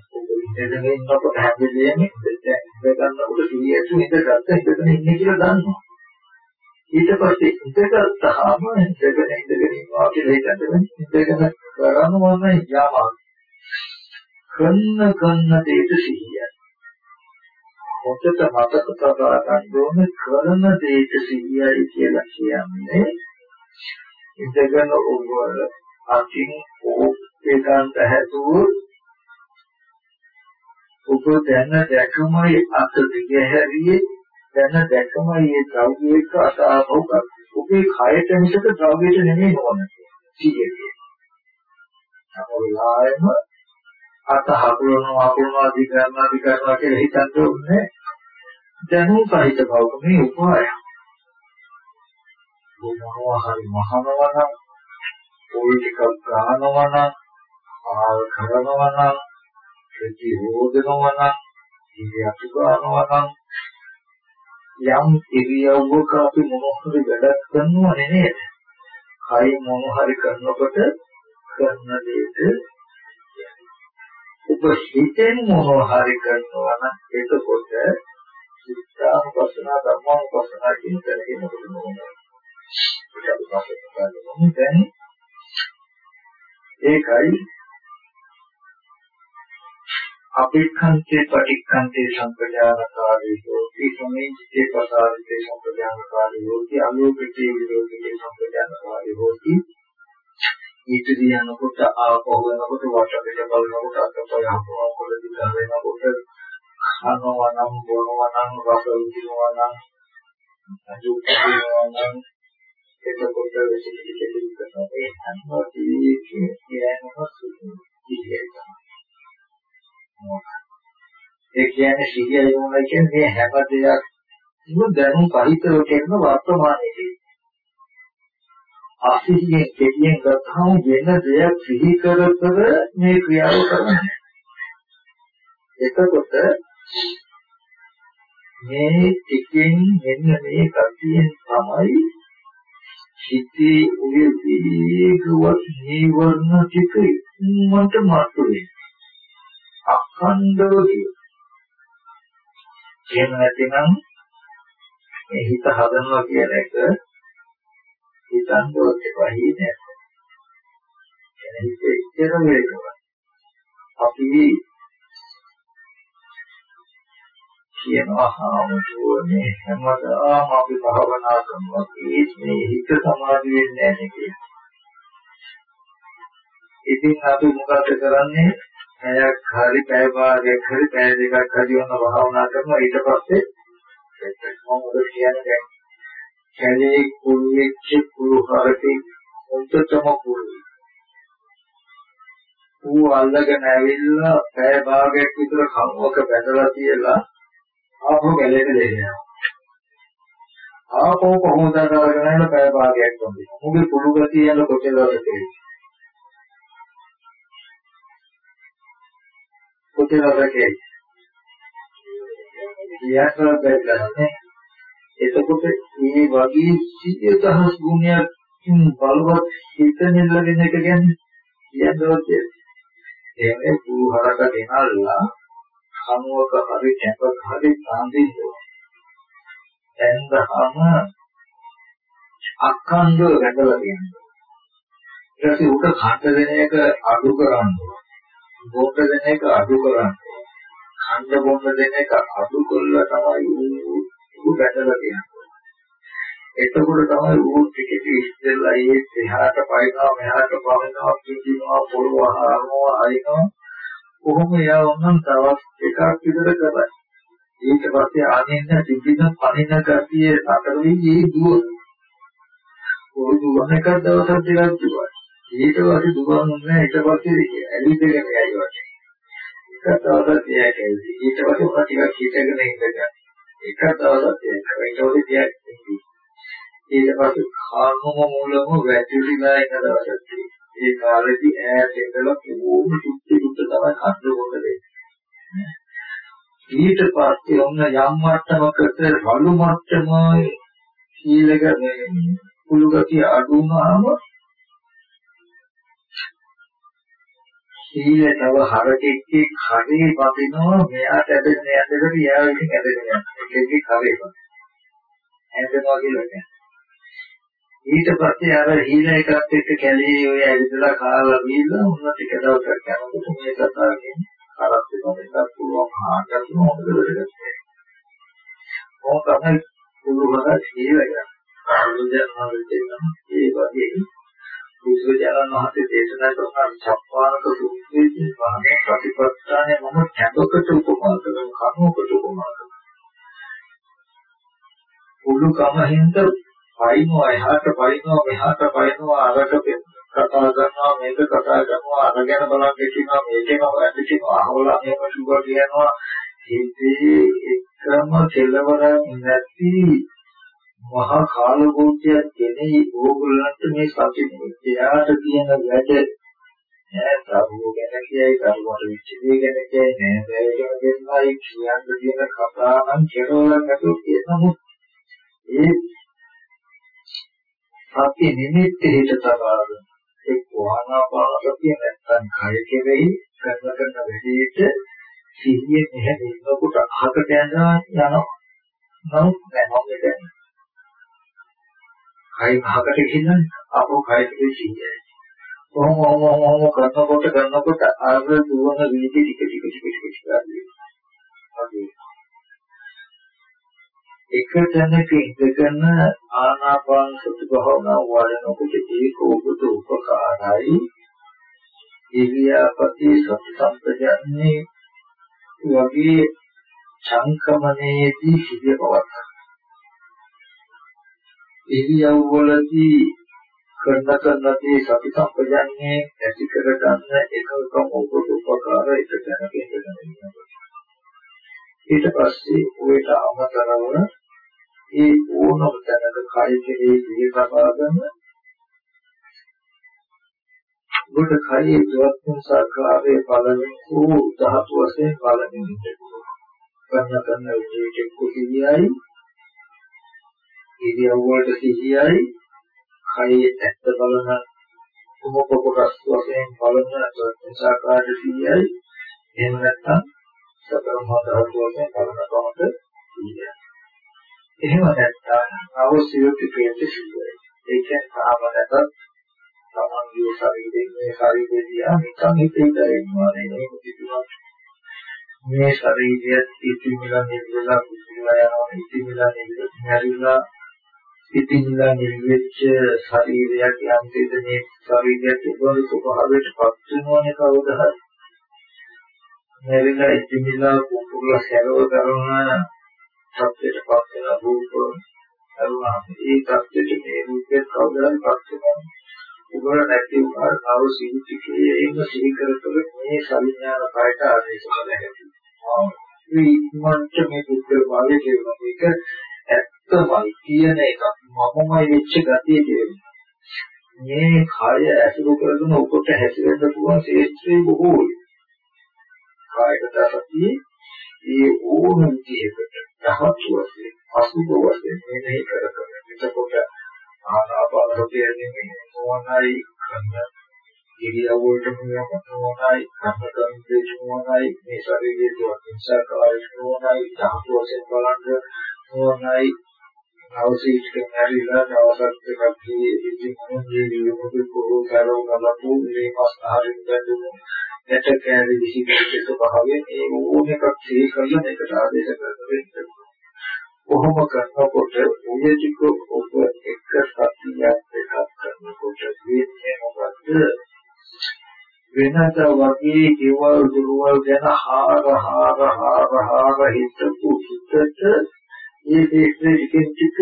ඉඳගෙන ඉන්නකොට හැම වෙලේම ඉඳගන්නකොට සිහියට ඉඳගත්ත ඉඳගෙන ඉන්නේ කියලා දන්නවා. ඊට පස්සේ ඉඳගත්තාම ඉඳගෙන ඉඳගෙන ඉන්නවා කියලා හිතන්නේ ඉඳගෙන කරනවා නම් යමක්. කන්න කන්න දෙයට සිහියයි. මොකද මතක තබා ගන්න ඕනේ කරන දෙයට සිහියයි කියලා කියන්නේ ඉඳගෙන ඔබ අකින් ඕපේ ගන්න හැදුවොත් ඔබ දැන දැකමයි අත දිගහැරියේ දැන දැකමයි ඒ ද්‍රව්‍යයක අසාභව ඔබේ කයට මිසක ද්‍රව්‍යයට නෙමෙයි නොවන සියයේ. අපෝලායම අත හකුලනවා හකුලනවා දිගනවා දිගනවා කියලා හිතන්න ඕනේ. දැනුම් සහිත බව මේ උපාය. මොනවා හරි මහනවා නම් පොල් ටිකක් ගන්නවා නම් ආල් කරනවා නම් ප්‍රතිරෝධනවා නම් ඉරියව් ගන්නවා නම් යම් ඉරියව්වක අපි මොනවාරි වැඩක් කරනවා නේද? කයි මොනවාරි කරනකොට කරන දෙයට ඔබ හිතෙන් මොනවාරි කරනවා නම් එතකොට සිතානුපස්සනා ධර්මානුපස්සනා කියන තැනදී මොකද වෙන්නේ? දැන් ඒකයි අපේක්ෂන්තේ පටික්ඛන්තේ සම්පජානකාරී හෝති සමේජිතේ පසාරිතේ සම්පජානකාරී හෝති අලෝකිතේ විරෝධිතේ සම්පජානකාරී හෝති ඊටදී යනකොට ආපහු වෙනකොට වටපිට බලනකොට අතපය හපුවා කොලදි වෙනකොට කනවා නම් බොනවා නම් රස විඳිනවා නම් අජුක්කනවා නම් එතකොට විශේෂ දෙයක් කරනවා ඒ හැම කියන්නේ සිහිය යොමුනා කියන්නේ මේ හැම දෙයක්ම දැනුම් සහිතව කරන වර්තමානයේදී. අසිහියෙන් කෙටියෙන් ගත්තාම වෙන දෙයක් සිහි කර කර මේ ක්‍රියාව කරන්නේ. එතකොට මේ ටිකෙන් මෙන්න මේ කතියෙන් තමයි සිටී ඔය දීගවත් නීවරණ ටික මට මතුවේ. අඛණ්ඩව කියන. එහෙම නැතිනම් මේ හිත හදනවා කියන එක හිතන්නවත් එපා නේද? එන හිත ඉච්ඡර වේගවත්. අපි කියනවා හාමුදුරනේ හැමදාම අපි භාවනා කරනවා ඒත් මේ හිත සමාධි වෙන්නේ නැහැ කියලා. ඉතින් අපි මොකද කරන්නේ? පැයක් හරි පැය භාගයක් හරි පැය දෙකක් හරි වුණ භාවනා කරනවා ඊට පස්සේ මොකද කියන්නේ කැලේ කුල්ලෙච්ච කුළු හරකේ හොඳටම කුළුයි. ඌ අල්ලගෙන ඇවිල්ලා පැය භාගයක් විතර කම්මක බැඳලා තියලා ආපහු කැලේට දෙනවා. ආපහු කොහොමද අරගෙන යන පැය භාගයක් වගේ. මුගේ කුළු ගතිය යන කොටලවද කොටලවද කියන්නේ බැලන්නේ එතකොට මේ වගේ සිය දහස් ගුණයක් බලවත් හිත නෙලගෙන එක කියන්නේ කියනවත් එන්නේ කුළු හරක ගෙනල්ලා කනුවක හරි කැපක හරි සාන්දින්න දැන්දහම අක්කන්දව වැටලා තියෙනවා. ඊට පස්සේ උට කන්න දෙන එක අඩු කරන්න බොන්න දෙන එක අඩු කරන්න කන්න බොන්න දෙන එක අඩු කළා තමයි ඌ වැටලා තියෙන්නේ. එතකොට තමයි ඌ ටික ටික ඉස්සෙල්ලා ඒ එහාට පයින්නවා මෙහාට පනිනවා කිසිනවා පොළොව හරනවා අයිනවා කොහොම එයා වුණනම් තවත් එකක් විතර කරයි. ඊට පස්සේ ආනෙන්න තිබින පණින ගතිය අතර වෙන්නේ දුව. ඔය දුවන එක දවසක් දෙකක් දුවයි. ඊට පස්සේ දුවන්නේ ඊට පස්සේ ඇලිදගෙන යයි වගේ. එක දවසක් එයා කැවිලි. ඊට පස්සේ ඔක ටිකක් හිටගෙන ඉඳගෙන. එක දවසක් එයා ඊට පස්සේ තියක් ඊට පස්සේ කාර්මම මූලම වැටිලා ඉන්න දවසක් ඒ කාලෙදි ඈත ඉඳලා කොහොම සුත්ති සුත්ත තමයි කන්න මොකද ඊට පස්සේ ඔන්න යම් මට්ටමකට රළු මට්ටමයි සීලක මේ කුළු ගතිය අඩු වුණාම සීලතව හරකෙක්ගේ කඩේ වදිනවා මෙයාට ඇදගෙන යන්නකොට එයා ඉතින් ඇදගෙන යනවා. ඒකේ කරේ වදිනවා ඇදෙනවා කියලා කියන්නේ ඊට පස්සේ අර හීන එකත් එක්ක කැලේ ඔය ඇවිදලා කාලා බීලා උන්න ටික දවසක් යනකොට මේ කතාව කියන්නේ කරත් වෙනකක් පුළුවන් ආගම හොඳට වැඩගත්තා. මොකක් තමයි පුළුවන් කියලා. ආයුධයන් ඒ වගේ බුදුරජාණන් වහන්සේ දේශනා කරන චප්පානක සූත්‍රයේ වාගේ ප්‍රතිපත්තානේ මම කැපකට උපමා කරනවා කර්මකට උපමා කරනවා. උඩු කමින්ද පයින්නවා එහාට පයින්නවා මෙහාට පයින්නවා අරක කතා කරනවා මේක කතා කරනවා අර ගැන බලන්න කියනවා මේකේම හොයන්න කියනවා අහවලා මේක සුබ කියනවා හිතේ එකම කෙලවරක් නැති මහා කාලකෝට්‍යයක් ගෙනෙයි ඕගොල්ලන්ට මේ සත්‍යෙ එයාට කියන වැඩ. නෑ සාහුව ගැන කියයි කරුවට විච්ච දේ ගැන කියයි නෑ බෑ ගැන දෙන්නයි කියන්න කියන කතා නම් කෙරවලක් නැතුව කියන නමුත් ඒ සත්‍ය නිමිත්ත හිත තබාගෙන ඒ ආනාපානසතිය නැත්තම් කය කෙරෙහි කරන කරන වැඩේට සිහිය මෙහෙම ඉන්නකොට අහකට යනවා. යනවා නමුත් නැමොත් දැන් කය අහකට ගිහින් අපෝ කයට සිහියයි. කොහොම කොහොම කොහොම කරනකොට කරනකොට අර දුවන වීදි ටික ටික ටික ටික ටික එක තැනක ඉඳගෙන ආනාපාන සති භාවනාව වඩනකොට ඒක ඔබට උපකාරයි. ඉරියාපති සති සම්පජන්නේ වගේ සංකමනේදී සිහිය පවත් ඉරියව්වලදී කරන කරනදී සති සම්පජන්නේ ඇති කර ගන්න එකකම ඔබට උපකාර එක තැනක ඉඳගෙන ඉන්නකොට ඊට පස්සේ ඔයට අමතරව ඒ ඕනම තැනක කය කෙරේ දිය සබාගෙන ඔබට කයේ ප්‍රවත්න සාකාරයේ පළවෙනි වූ ධාතු වශයෙන් පළවෙනි. කරන කරන විදිහට කුසියයි ඉරියව් වලට සිහියයි කයේ ඇත්ත බලන කුමක කොටස් වශයෙන් බලන ප්‍රවත්න සාකාරයේ සිහියයි එහෙම නැත්නම් සතර මහා ධාතු වශයෙන් බලන කමට සිහියයි එහෙම නැත්නම් අවශ්‍ය පිටේට සිදුවේ. ඒ කියන්නේ සාමනක තමන්ගේ ශරීරයෙන් මේ ශරීරය දිහා නිකන් හිතේ දැනෙනවා නෙමෙයි කිසිවක්. මේ ශරීරය ඉතිමිලා නිවිලා කුසිලා යනවා ඉතිමිලා නිවිලා ඉතිමිලා නිවිච්ච ශරීරයක් යම්කිද මේ ශරීරයක් තිබුණු ස්වභාවයට පත් වෙනවනේ කවදා හරි. මෙරිලා ඉතිමිලා කුකුල සැලව කරන සත්‍යයට පත් වෙන රූප අරුණා ඒ தත්ත්වෙට මේ රූපේ කවදාවත් පත් වෙනවා. උගල නැති වුණා තව සිහිතිකේම සිහි කර කර මේ සවිඥාන කායට ආදේශ කළ හැකියි. මේ ඉක්මනට මේ පුද්ගල භාවයේ කියනවා මේක ඇත්තමයි කියන එක මමමයි වෙච්ච ගතිය කියනවා. මේ කය ඇසුරු කරගෙන උකට හැසිරෙන්න පුළුවන් ශේත්‍රයේ බොහෝයි. කායගත සතිය ඒ ඕන විදිහකට තහතු වශයෙන් අසුබ වශයෙන් මෙහෙ කරගෙන එතකොට ආනාපාන කියන්නේ මොනයි කරන්න? ඉරියව් වලට මොනයි කරන්න දේශෝනයි මේ ශරීරයේ දුක්ඛ කාර්යෝනයි ධාතු වශයෙන් බලන්න මොනයි අවශේෂක නැරිලා දවසක් දෙකක් ඉති මොනේ විමුක්ති කෝ කරව නලපු මේ පස්හරින් බැඳුණු නැට කැලේ විසිකෙච්ච ස්වභාවයෙන් ඒ ඕන එකක් සිහි කරලා මේකට ආදේශ කරන්න කොහොම කරනකොට ඔය ටික ඔබ එක සතියක් එකක් කරනකොට වෙන්නේ මොකද්ද? වෙනද වගේ දේවල් දුරවල් ගැන හාර හාර හාර හාර හිතපු හිතට මේ දේශේ ටිකෙන් ටික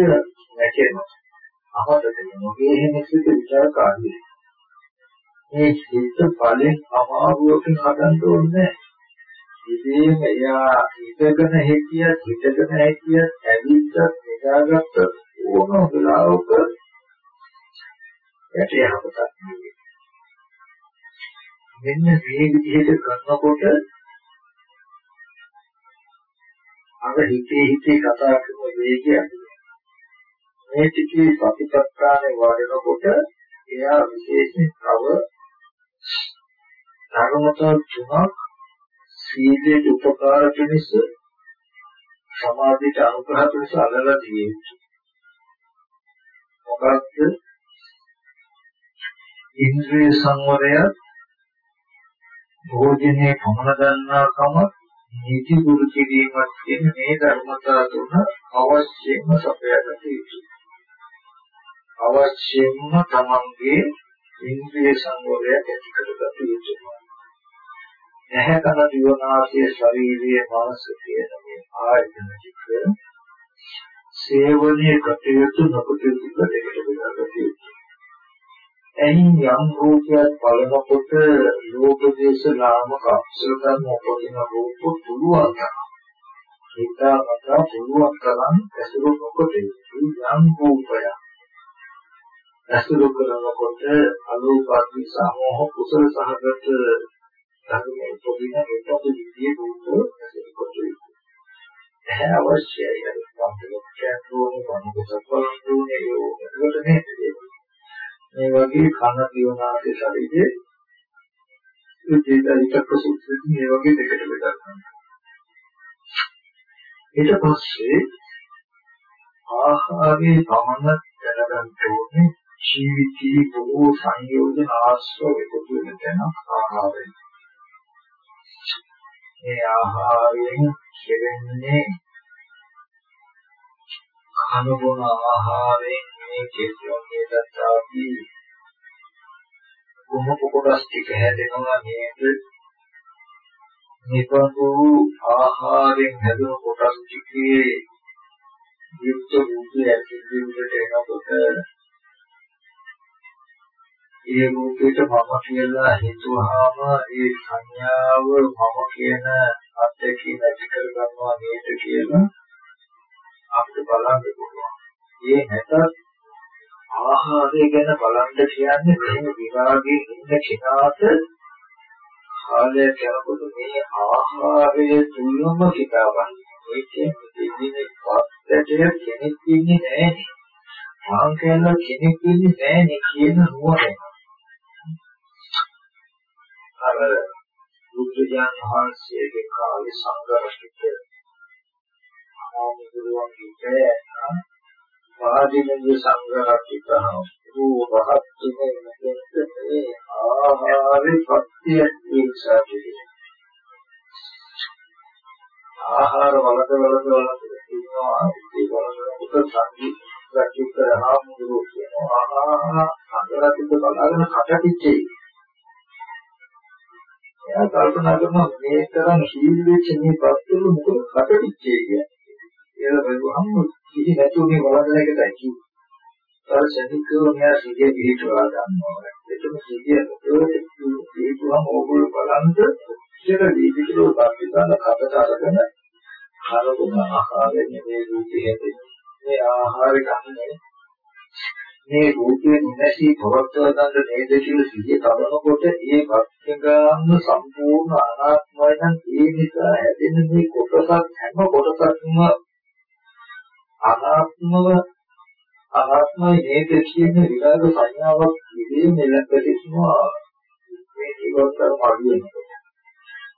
නැකෙනවා අහකට මොකේ එහෙම සිට විචාරකාරී මේ හිත ඵලෙන් අමාරුවකින් හදන්න ඕනේ ඉතින් එයා හිතගෙන හිටියත් හිතගෙන හිටියත් ඇවිත් එදාගත්ත ඕන වෙලාවක යටියහකට මෙන්න මේ විදිහට කරනකොට අර හිතේ හිතේ කතා කරන වේගය මේ ටිකේ ප්‍රතිපත්තානේ වඩනකොට එයා විශේෂයෙන් තව ධර්මතා තුනක් සීලයට උපකාර පිණිස සමාධියට අනුග්‍රහ පිණිස අල්ලලා තියෙන්නේ. මොකක්ද? ඉන්ද්‍රිය සංවරය භෝජනයේ පමණ ගන්නාකම නීති දුරු කිරීමත් කියන මේ ධර්මතා තුන අවශ්‍යම සපයාගත යුතුයි. අවශ්‍යම තමන්ගේ ඉන්ද්‍රිය සංවරය ඇති කරගත යුතුයි. ඇහැ කන දිවනාසය ශරීරයේ මානස කියන මේ ආයතන ටික සේවනයේ කටයුතු නොකටයුතු දෙකට බෙදාගත යුතුයි. එයින් යම් රූපයක් බලනකොට ලෝක දේශ නාමක අක්ෂර ධර්ම උපදින රූප පුළුවන්. හිතාමතා පුළුවන් තරම් ඇසුරු නොකොට යම් රූපයක් ඇසුරු කරනකොට අලෝපාති සමෝහ කුසල සහගත ධර්මයේ උපදින එකතු විදියේ රූප ඇසුරු කොට නැහැ අවශ්‍යයි. අර සම්පූර්ණ කැපෝනේ වනුකසක් බලන්නේ ඒකට නේද? මේ වගේ කන දිවනාසේ ශරීරයේ විදේිත ප්‍රසුද්ධි මේ වගේ දෙකට බෙදා ගන්නවා ඊට පස්සේ ආහාරයේ පමණ දැනගන්න ඕනේ ජීවිතී බොහෝ සංයෝජන ආශ්‍රව එකතු වෙන තැනක් ආහාරය. මේ ආහාරයෙන් කෙරෙන්නේ කනබුන ආහාරයෙන් මේ කෙස්ලොන්ගේ දත්තාපි කුමක කොටස් ටික හැදෙනවා නේද? නිපදු ආහාරයෙන් හැදෙන කොටස් ටිකේ යුක්ත රූපය ඇතිවෙන්නට එනකොට ඒ රූපයට මම කියලා හිතුවාම ඒ සංඥාව මම කියන අත්දැකීම ඇති කර ගන්නවා නේද කියලා අපිට බලන්න පුළුවන්. ඒ නැතත් ආහාරය ගැන බලන්න කියන්නේ මෙහෙම විභාගයේ ඉන්න කෙනාට කාලය යනකොට මේ ආහාරය තුලම හිතාගන්න. ඒ කියන්නේ ඉන්නේ පස්සට කෙනෙක් ඉන්නේ නැහැ. මං කියන කෙනෙක් ඉන්නේ නැහැ කියන නුවණ. අර බුදුජාන විශ්වයේ කාලේ සංඝරත්නක ආමුදුරුවන් කිව්වේ වාදිනේ සංඝරත්නික රූපහත් තුනේ මෙතෙන්නේ ආහාරේ පත්‍ය ඒසාවේ ආහාර වලද වලද වලද කියනවා ඒ වලට සංගීත රැකිත ආමුදුරුව කියනවා ආහාර සංඝරත්නික බලාගෙන කටපිච්චේ එයා කල්පනා කරනවා මේ තරම් හීල් වෙච්ච මේ පස්තුළු මොකද කටපිච්චේ කියන්නේ. කියලා බලුවහම කිසි නැතුනේ වළඳන එකයි කිව්වේ. තව සැනිකෝ මෙයා සිහිය පිළිතුරා ගන්නවා. එතන සිහිය පිළිතුරම ඕගොල්ලෝ බලන්ද ඉතල දීපිකලෝ පස්සේ කපට අරගෙන කලබුන ආහාරයෙන් මේ රූපය හැදෙන්නේ. මේ ආහාර ගන්නේ මේ රූපේ නැසී පවත්වා ගන්න නේද කියලා සිහිය තබනකොට ඒ වස්තගාම සම්පූර්ණ අනාත්මයි නම් ඒ නිසා හැදෙන මේ කොටසක් හැම කොටසක්ම අනාත්මව අනාත්මයි නේද කියන විරාග සංඥාවක් ඉදීම එළඹෙනවා මේ ජීවිතය මාර්ගයෙන්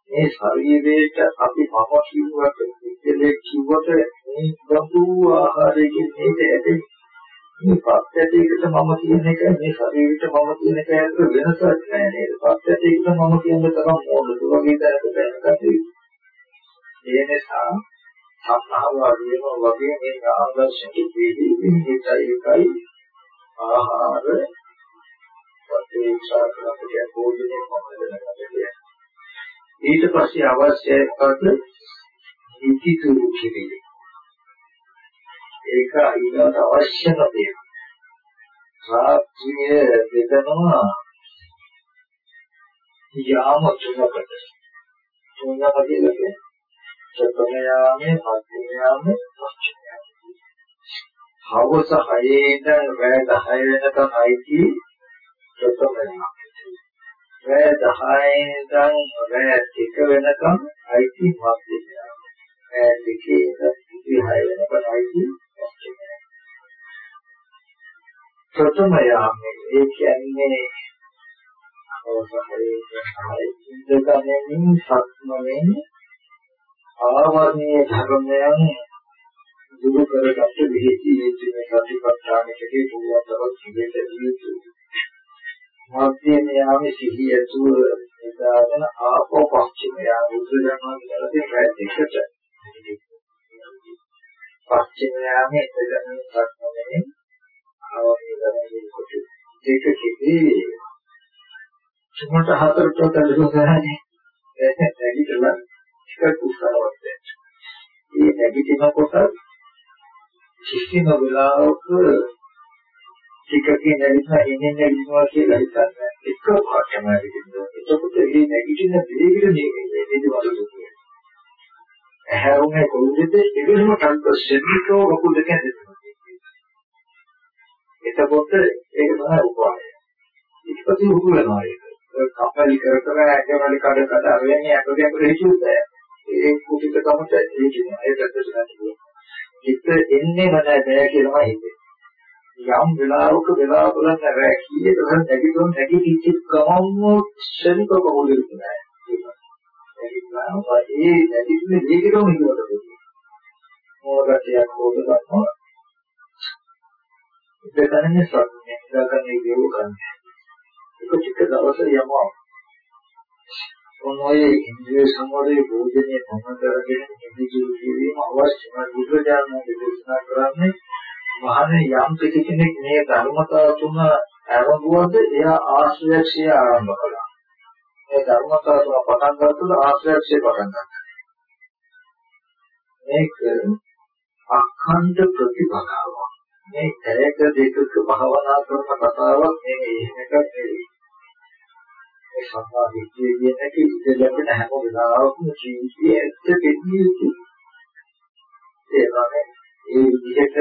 මේ ශරීරයට අපි මම කිව්වට ඉතලේ කිව්වට මේ බඳු ආහාරයෙන් මේක ඇති. මේ පස්සටේකට මම කියන එක මේ ශරීරයට මම කියන එක අතර වෙනසක් නැහැ නේද? පස්සටේකට මම කියන තරම් මොළද වගේ දැනගන්න දැනගන්න ඒ නිසා සම්භාව අඩුවෙන වගේ මේ ආදර්ශක පිළිවිදින් හිතයි එකයි ආහාර ප්‍රතික්ෂා කරලා භෝජනේ මොකද දැනගන්න ඊට පස්සේ අවශ්‍යයි මොකද ඉතිතුරු කිරීම ඒක ඊළඟට අවශ්‍යම දේ. රාත්‍රිය දෙදෙනවා යාම තුනකට. තුනක කියන්නේ ප්‍රථම යාමේ, මධ්‍යම යාමේ, පස්චම යාමේ. හවස 6 ඉඳන් රෑ 10 වෙනකම් අයිති ප්‍රථම යාමේ. රෑ 10 ඉඳන් රෑ 1 වෙනකම් අයිති මධ්‍යම යාමේ. රෑ 2 ඉඳන් 6 වෙනකම් අයිති ප්‍රථම යාමේ ඒ කියන්නේ අවසහයේ ඉඳගැනීම සත්මයෙන් ආවර්ණීය ධර්මයන් දුරු කරගත්ත විහිති මේ සතිපට්ඨානකදී පුළුවන්තරම් සිහියට දීතු මධ්‍යම යාමේ සිහිය ඇතුව නිදාගෙන ආපෝ පස්චිම යාම උද්දරණ කරලා රැ දෙකට පස්චිම යාමේ ඉඳගෙන සත්මයෙන් ආවර්ණීය කොට ඒකෙදී තුනට හතරට කඩලා ගහන්නේ නැගිටලා එක කුසලවත් මේ නැගිටිනකොට කිසිම වෙලාවක ටිකකින් නැගිටලා ඉන්නේ නැගිටිනවා කියලා හිතන්නේ. එක පාටම නැගිටිනවා. එතකොට මේ නැගිටින වේගෙට නෙමෙයි නේද ඇහැරුනේ කොහොමද ඒකම කන්ට සෙන්ට්‍රෝ කකුල් දෙක ඇදෙනවා එතකොට ඒක තමයි උපාය. ඊට පස්සේ උරු වෙනවා ඒක. කපලි කර කර ඇඟවල කඩ කඩ අරගෙන අකගෙන හිතුවද ඒ කුටික කමට ඒකිනවා. ඒක ඇත්තට නැතිව. චිත්ත එන්නේ නැහැ බෑ කියලා හිතේ. යම් වෙලාවක වෙලාව බලන්න රැ කීයක හරි නැගිටින නැගිටිච්ච ගමන්ම ශනික බහුලෙක නෑ. ඒ නැගිටින දෙයකම හිතුවට. මොකටද යකෝද ගන්නවා ඉඳගන්නේ සත්‍යය. ඉඳගන්නේ දේව ගන්න. ඒක ටික දවස යනවා. මොනෝයේ ඉන්ද්‍රිය සමෝධයේ භෝජනයේ මොනතරගෙන නිදිජී කිරීම අවශ්‍යයි. බුදුරජාණන් දේශනා කරන්නේ මහානේ යම් කෙනෙක් මේ ධර්මතාව තුන අරඹුවද එයා ආශ්‍රයක්ෂය ආරම්භ කළා. මේ ධර්මතාව තුන පටන් ගන්නකොට ආශ්‍රයක්ෂය පටන් ගන්නවා. මේක අඛණ්ඩ ප්‍රතිපදාවක්. මේ ඇයක දෙකක භාවනා කරන කතාවක් නෙමෙයි මේක නෙවෙයි. ඒ සම්මා දිට්ඨිය කියන එක ඉඳ ලැබෙන හැම වෙලාවකම ජීවිතයේ ඇත්ත දෙන්නේ යුතුයි. ඒ වගේ ඒ විදිහට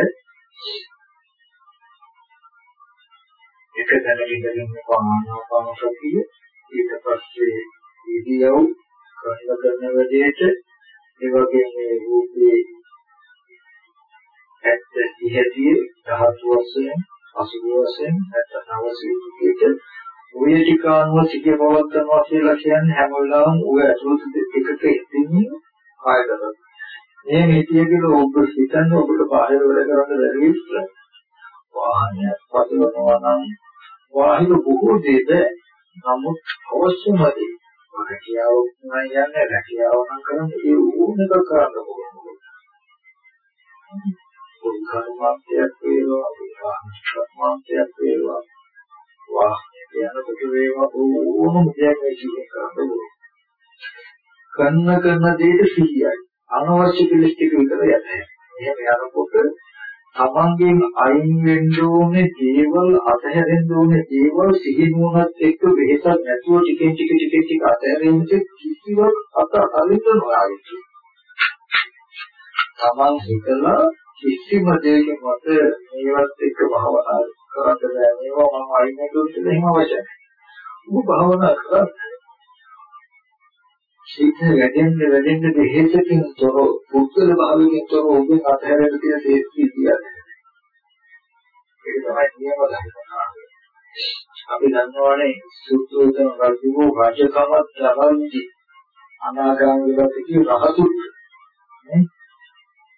එක දැනගෙන ඉන්න පානාපාන සතිය ඊට පස්සේ ඉදියව් කරන කරන වැඩේට ඒ වගේ මේ රූපේ ඇත්ත ඉහැතියේ ධාතු වශයෙන් අසුභ වශයෙන් නැත්නම් අවශ්‍ය විදිහට ඔය ටික අනුව සිටිය පවත්නවා කියලා කියන්නේ හැම වෙලාවෙම ඔය ඇතුළත එකක ඉඳින්නේ කායදත. මේ මෙතිය කියලා ඔබ හිතන්නේ ඔබට බාහිර වැඩ කරන්න බැරි ඉස්සර. වාහනයක් පදවනවා නම් වාහිර බොහෝ දේද නමුත් අවශ්‍යම දේ. රැකියාව නම් යන්නේ රැකියාව නම් කරන්නේ ඒ ඕනක කරන්න ඕනේ. කර්මන්තයක් වේවා කර්මන්තයක් වේවා වාහනයක යනකොට වේවා ඕනම දෙයක් මේ ජීවිතේ කරන්න පුළුවන්. කන්න කරන දෙයට සිහියයි. අනවශ්‍ය පිළිස්තික විතර යන්නේ. එහෙම යනකොට තමන්ගෙන් අයින් වෙන්න ඕනේ දේවල් අතහැරෙන්න ඕනේ දේවල් සිහි නුවණත් එක්ක වෙහෙසක් නැතුව ටිකෙන් ටික ටිකෙන් ටික අතහැරෙන්න කිසිවක් අත අලිත නොආවිත් තමන් හිතලා කිසිම දෙයකින් මත මේවත් එක්ක භවනා කරන්න බෑ මේවා මම අයින් නැතුව ඉන්න එහෙම අවශ්‍යයි ඔබ භවනා කරා සිත වැඩෙන්න වැඩෙන්න දෙහෙසකින් තොර පුද්ගල භාවයෙන් තොර ඔබේ අතහැරෙන්න තියෙන තේස්ති කියන්නේ. ඒක තමයි නියම ධර්ම. අපි දන්නවනේ සුද්ධෝදන රජුගේ රාජකමත් ලබන්නේ අනාගාමී විලසිතී රහතුත් නේ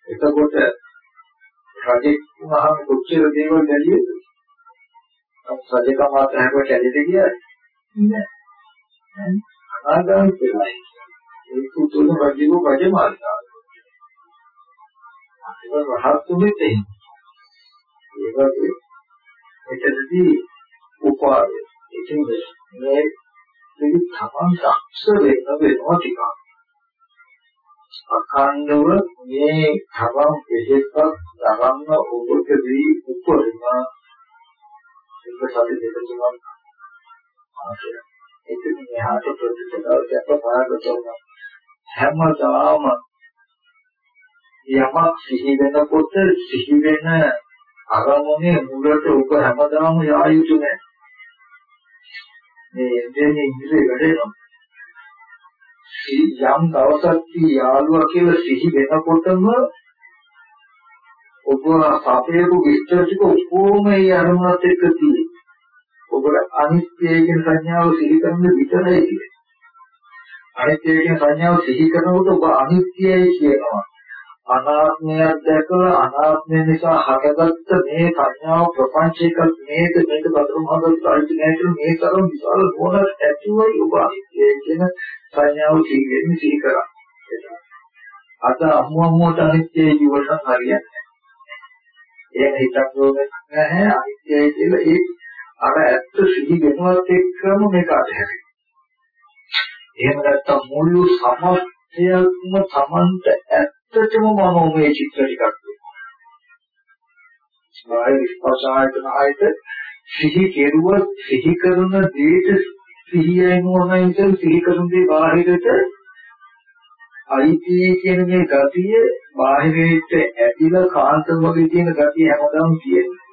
එතකොට රජෙක් වුණාම කොච්චර දේවල් දැලියද? රජකම අතහැරුවට ඇලිද කියන්නේ? නෑ. අනාගාමී වෙලා ඒ සුතුන රජිනු රජමාලිකාව. ඒක රහත්තුමෙත් එහෙම. ඒ වගේ එතනදී උපාදේ. ඉතින් මේ මේ තමන් දක්ෂ වෙන වෙනවා ටිකක්. අඛණ්ඩව මේ තමන් දෙහෙත්ක් දරන්න ඔබට දී උපරිම එක සති දෙක තුනක් ආශය. ඒක මෙහාට ප්‍රතිචාරයක් පාරකට උනා. හැමදාම යමක් සිහි වෙනකොට සිහි වෙන අරමුණේ මුලට ඔබ හැමදාම යා යුතු නැහැ. මේ දෙන්නේ ඉඳි වැඩේනවා. යම් දවසක් යාළුවා කියලා සිහි වෙනකොටම ඔබ සපේපු විස්තර ටික ඔක්කොම ඒ අරමුණත් එක්ක තියෙනවා. ඔබට අනිත්‍යය කියන සංඥාව සිහි කරන විතරයි තියෙන්නේ. අනිත්‍ය කියන සංඥාව සිහි කරනකොට ඔබ අනිත්‍යයි කියනවා. අනාත්මයක් දැකලා අනාත්මය නිසා හටගත්ත මේ සංඥාව ප්‍රපංචයක මේක මේක බදරුමහදත් අයිති නැහැ මේ තරම් විශාල නුවණක් ඇතිවයි ඔබ අනිත්‍යය කියන සංඥාව සිහි වෙන්නේ සිහි කරා. අද අම්මු අම්මුවට අනිත්‍යය ජීවන හරියන්නේ නැහැ. එහෙම හිතක් නැහැ අනිත්‍යයි කියලා ඒ අර ඇත්ත සිහි වෙනවත් එක්කම මේක අතහැරෙනවා. එහෙම නැත්නම් මුළු සමස්තයක්ම Tamanට ඇත්තටම මනෝමය චිත්‍ර ටිකක් වෙනවා. විස්පසායතන ආයත සිහි කෙරුවොත් සිහි කරන දේට සිහියයි මොනයිද සිහි කරන දේ බාහිරට අයිති කියන මේ ගතිය බාහිරයට ඇදිලා කාන්ත වගේ තියෙන ගතිය හැමදාම තියෙනවා.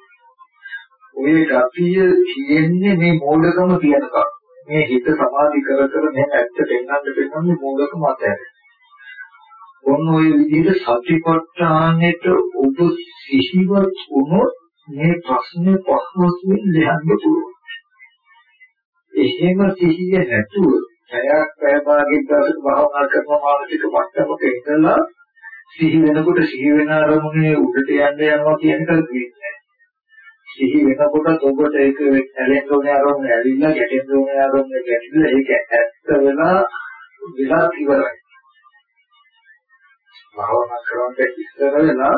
ඔය ගතිය තියෙන්නේ මේ මෝඩකම කියනකම්. මේ හිත සමාධි කර කර මේ ඇත්ත පෙන්වන්න පෙන්වන්නේ මූලක මතයයි. ඔන්න ඔය විදිහට සතිපට්ඨානෙට ඔබ සිහිවත් වුණොත් මේ ප්‍රශ්නේ පහසුවෙන් ලියන්න පුළුවන්. එහෙම සිහිය නැතුව පැයක් පැය භාගයක් දවසක භාවනා කරන මානසික මට්ටමක ඉඳලා සිහි වෙනකොට සිහි වෙන අරමුණේ උඩට යන්න යනවා කියන එක දෙන්නේ සිහි වෙනකොට ඔබට ඒක ඇලෙන්න ඕනේ ආරම්භය ඇලිලා ගැටෙන්න ඕනේ ආරම්භය ගැටිලා ඒක ඇත්ත වෙලා විලා ඉවරයි. භාවනා කරනකොට ඉස්සර වෙලා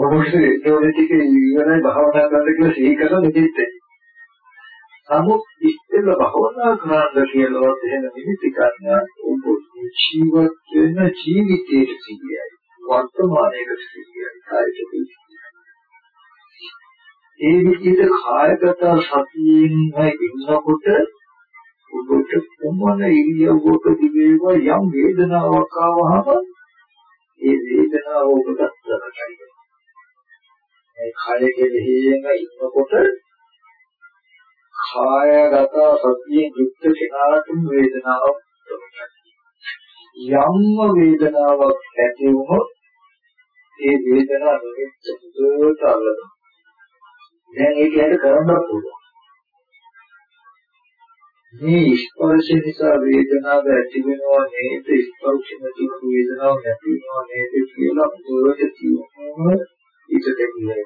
ඔබට ඒකෝනේ ටික ඉවරයි භාවනා කරන්න කියලා සිහි කරලා නිදිත්තේ. නමුත් ඉස්සෙල්ල භාවනා කරන්න කියලා එහෙම නිමිති ගන්න ඔබ ජීවත් වෙන ජීවිතයේ සිහියයි වර්තමානයේ සිහියයි කායික ඒ විදිහට කායගත සතියෙන්ම ඉන්නකොට ඔබට කොමන ඉරියව්වක දිවේවා යම් වේදනාවක් ආවහම ඒ වේදනාව ඔබට දැනගන්න. මේ කායයේ දෙහියෙම ඉන්නකොට කායගත සතියෙන් යුක්ත කෙනාටම වේදනාවක් යම්ම වේදනාවක් ඇති වුණොත් ඒ වේදනාව නිමිත්ත දුරට අල්ලනවා. දැන් ඒක යට කරන්න පුළුවන්. මේ ස්පර්ශ නිසා වේදනාව ඇති වෙනවා නේද ස්පර්ශ නැති වේදනාව නැති වෙනවා නේද කියලා පොරට කියනම ඉතට කියන්නේ.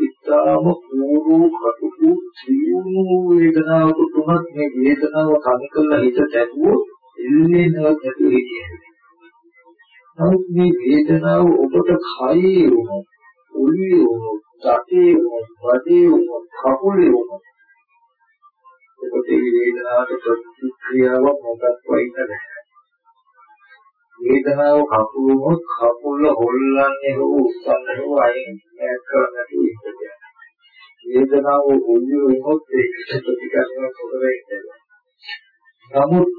ඉතාම පූර්ව කටුකු සියුණු වේදනාවක තුනක් මේ වේදනාව කමිකල්ලා හිත දැක්වුවොත් එල්ලේ නැවත හිතේ. නමුත් මේ වේදනාව ඔබට කයේ වුණොත් උල්ලේ වුණොත්, සතේ වුණොත්, වදේ වුණොත්, කකුලේ වුණොත් එතකොට මේ වේදනාවට ප්‍රතික්‍රියාවක් මොකක් වෙයිද නැහැ. වේදනාව කකුලොත් කකුල හොල්ලන්නේ හෝ උස්සන්නේ හෝ අයින් කරන්නට ඉන්නේ. වේදනාව උල්ලිය වුණොත් ඒකට ප්‍රතික්‍රියා කරන්න නමුත්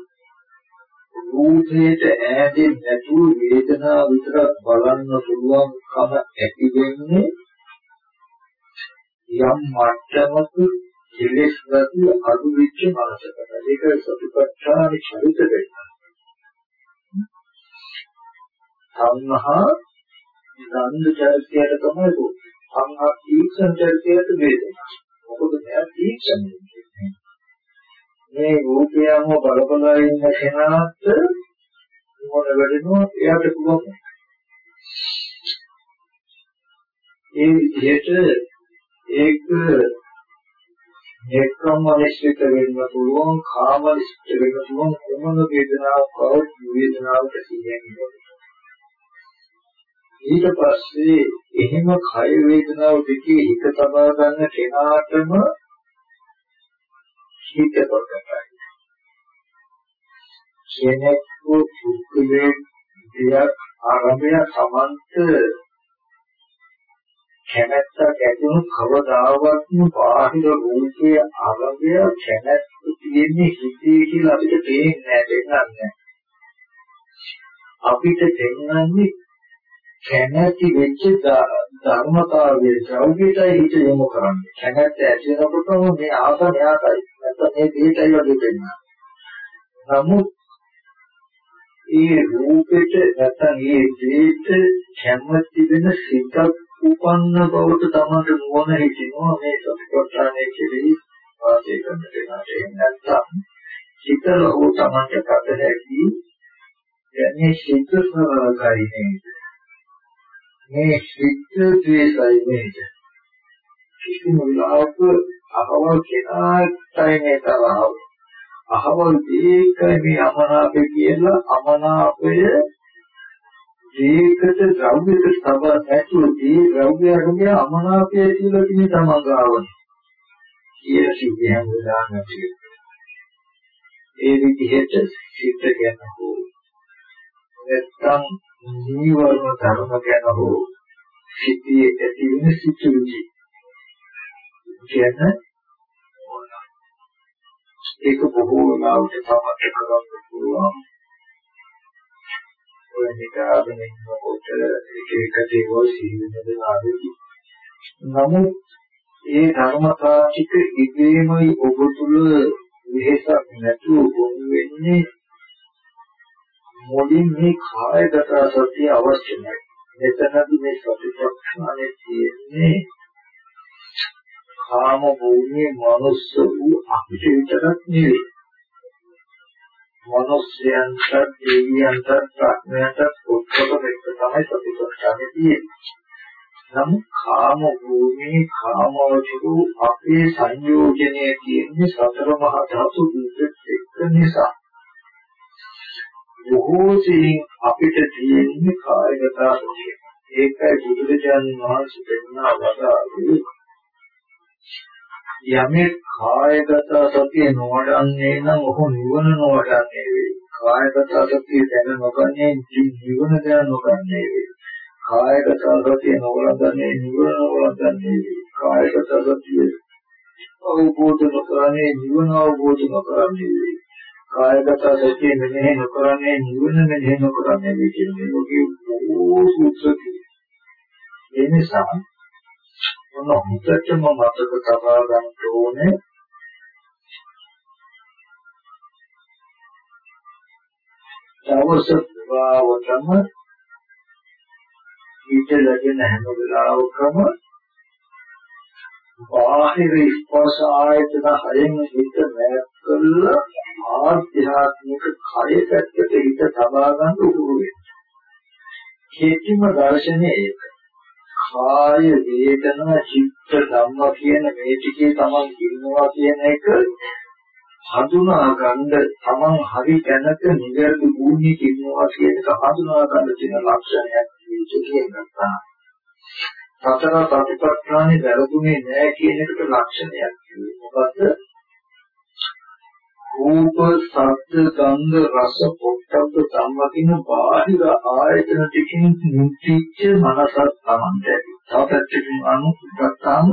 රූපයට ඈදින් නැතුව වේදනාව විතරක් බලන්න පුළුවන්කම ඇති වෙන්නේ යම් මට්ටමක කෙලෙස් ගතිය අඩු වෙච්ච මනසකට. ඒක සතිපට්ඨාන චරිත වෙනවා. සංහා නන්ද චරිතයට තමයි දුක්. සංහා තීක්ෂණ චරිතයට වේදනා. මොකද මෙයා තීක්ෂණ මේ රූපයම බලබලා ඉන්න කෙනාට මොන වෙලෙනෝ එයාට පුළුවන්. ඒ විදිහට ඒක එක්කම නිශ්චිත වෙන්න පුළුවන් කාම නිශ්චිත වෙන්න පුළුවන් කොමන වේදනාවක් වවත් වේදනාවට සිහියෙන් ඊට පස්සේ එහෙම කය වේදනාව දෙකේ හිත තබා ගන්න කෙනාටම හිත කොටයි කෙනෙකු පුද්ගලයෙක් දෙයක් ආරම්භය සමන්ත කැමැත්තක් ඇති වුණු කවදාවත් බාහිර රූපයේ ආරම්භය කැමැත්ත තියෙන්නේ හිතේ කියලා අපිට තේරෙන්නේ නැහැ අපිට තේරෙන්නේ කැමැති වෙච්ච ධර්මතාවයේ ද්‍රව්‍යයටයි හිත යොමු කරන්නේ. කැමැත්ත ඇති වෙනකොටම මේ ආස මෙයාටයි නැත්නම් මේ දෙයටයි වගේ වෙනවා නමුත් ඒ රූපෙට නැත්නම් ඒ දෙයට කැමැති වෙන සිතක් උපන්න බවට තමයි නුවණ හිතෙනවා මේ සතිපට්ඨානයේ කෙරෙහි වාසය කරන දෙනාට එහෙම නැත්නම් හිතල හෝ තමන්ට කත හැකි යන්නේ සිත සරලයි නේද මේ සිත ද්වේෂයි නේද කිසිම වෙලාවක අහවල් කෙනාටයි මේ තරහව අහවල්. දෙයකයි මේ අමනාපය කියලා අමනාපය ඒකට ද්‍රව්‍යයට සබා නැතුව ඒ ද්‍රව්‍ය අනුගය අමනාපය කියලා කියන තමගාවන කියන සිද්ධියන් උදාහරණයක් ඒ විදිහට සිද්ධ ගැන හෝ නැත්නම් නීවරණ ධර්ම ගැන හෝ සිද්ධියේ ඇති වෙන සිතුවිලි. කියන ඒක බොහෝ වෙලාවට තමයි කරන්න පුළුවන්. ඔය නිකාගෙන ඉන්නකොට එක එක දේවල් සිහිනෙද ආවේදී නමුත් ඒ ධර්මතා ටික ඉබේමයි ඔබ තුල වෙහසක් නැතුව වුණ වෙන්නේ මොලින් මේ කායගත සතිය අවශ්‍ය නැහැ. මෙතනදී මේ සතිපට්ඨානේ තියෙන්නේ කාම භූමියේ මනුස්ස වූ අපිට විතරක් නෙවෙයි. මනුෂ්‍යයන්ට දෙවියන්ට ප්‍රඥාට උත්තරම එක තමයි සතිපට්ඨානෙ තියෙන්නේ. නමුත් කාම භූමියේ කාමවචරු අපේ සංයෝජනයේ තියෙන්නේ සතර මහා ධාතු දුක්ඛ එක්ක නිසා. බොහෝ සෙයින් අපිට තියෙන්නේ කායගත සතිය. ඒකයි බුදුරජාණන් වහන්සේ දෙන්නා වදාළේ යමෙක් කායගත සතිය නොවඩන්නේ නම් ඔහු නිවන නොවඩන්නේ වේ. කායගත සතිය දැන නොගන්නේ නිවන දැන නොගන්නේ වේ. කායගත සතිය නොවලදන්නේ නිවන නොවලදන්නේ වේ. කායගත සතිය අවබෝධ නොකරන්නේ නිවන අවබෝධ නොකරන්නේ වේ. කායගත සතිය මෙනෙහි නොකරන්නේ නිවන මෙනෙහි නොකරන්නේ වේ කියන මේ ලෝකයේ බොහෝ සූත්‍ර ඒ නිසා මොන හොඳටම මතක තබා ගන්න ඕනේ? දවස පුරාවටම ඊට ලැබෙන හැම වෙලාවකම බාහිර ස්පර්ශ ආයතන හයෙන් හිත මෑත් කරලා ආධ්‍යාත්මික කය පැත්තට හිත තබා ගන්න උරුම වෙනවා. හේතුම දර්ශනය ඒක. කාය වේදනා චිත්ත ධම්ම කියන මේ ටිකේ තමන් ඉන්නවා කියන එක හඳුනා ගන්න තමන් හරි තැනක නිවැරදි භූමියක ඉන්නවා කියන එක හඳුනා ගන්න තියෙන ලක්ෂණයක් කියන ගත්තා. සතර ප්‍රතිපත්තිනේ වැරදුනේ නැහැ කියන එකට ලක්ෂණයක් මොකද්ද? රූප, ශබ්ද, ගන්ධ, රස, පොට්ටබ්බ සම්මතින බාහිර ආයතන ටිකින් නිත්‍යච්ච මනසක් තමන්ට ඇති. තාපච්චකින් අනුගතාම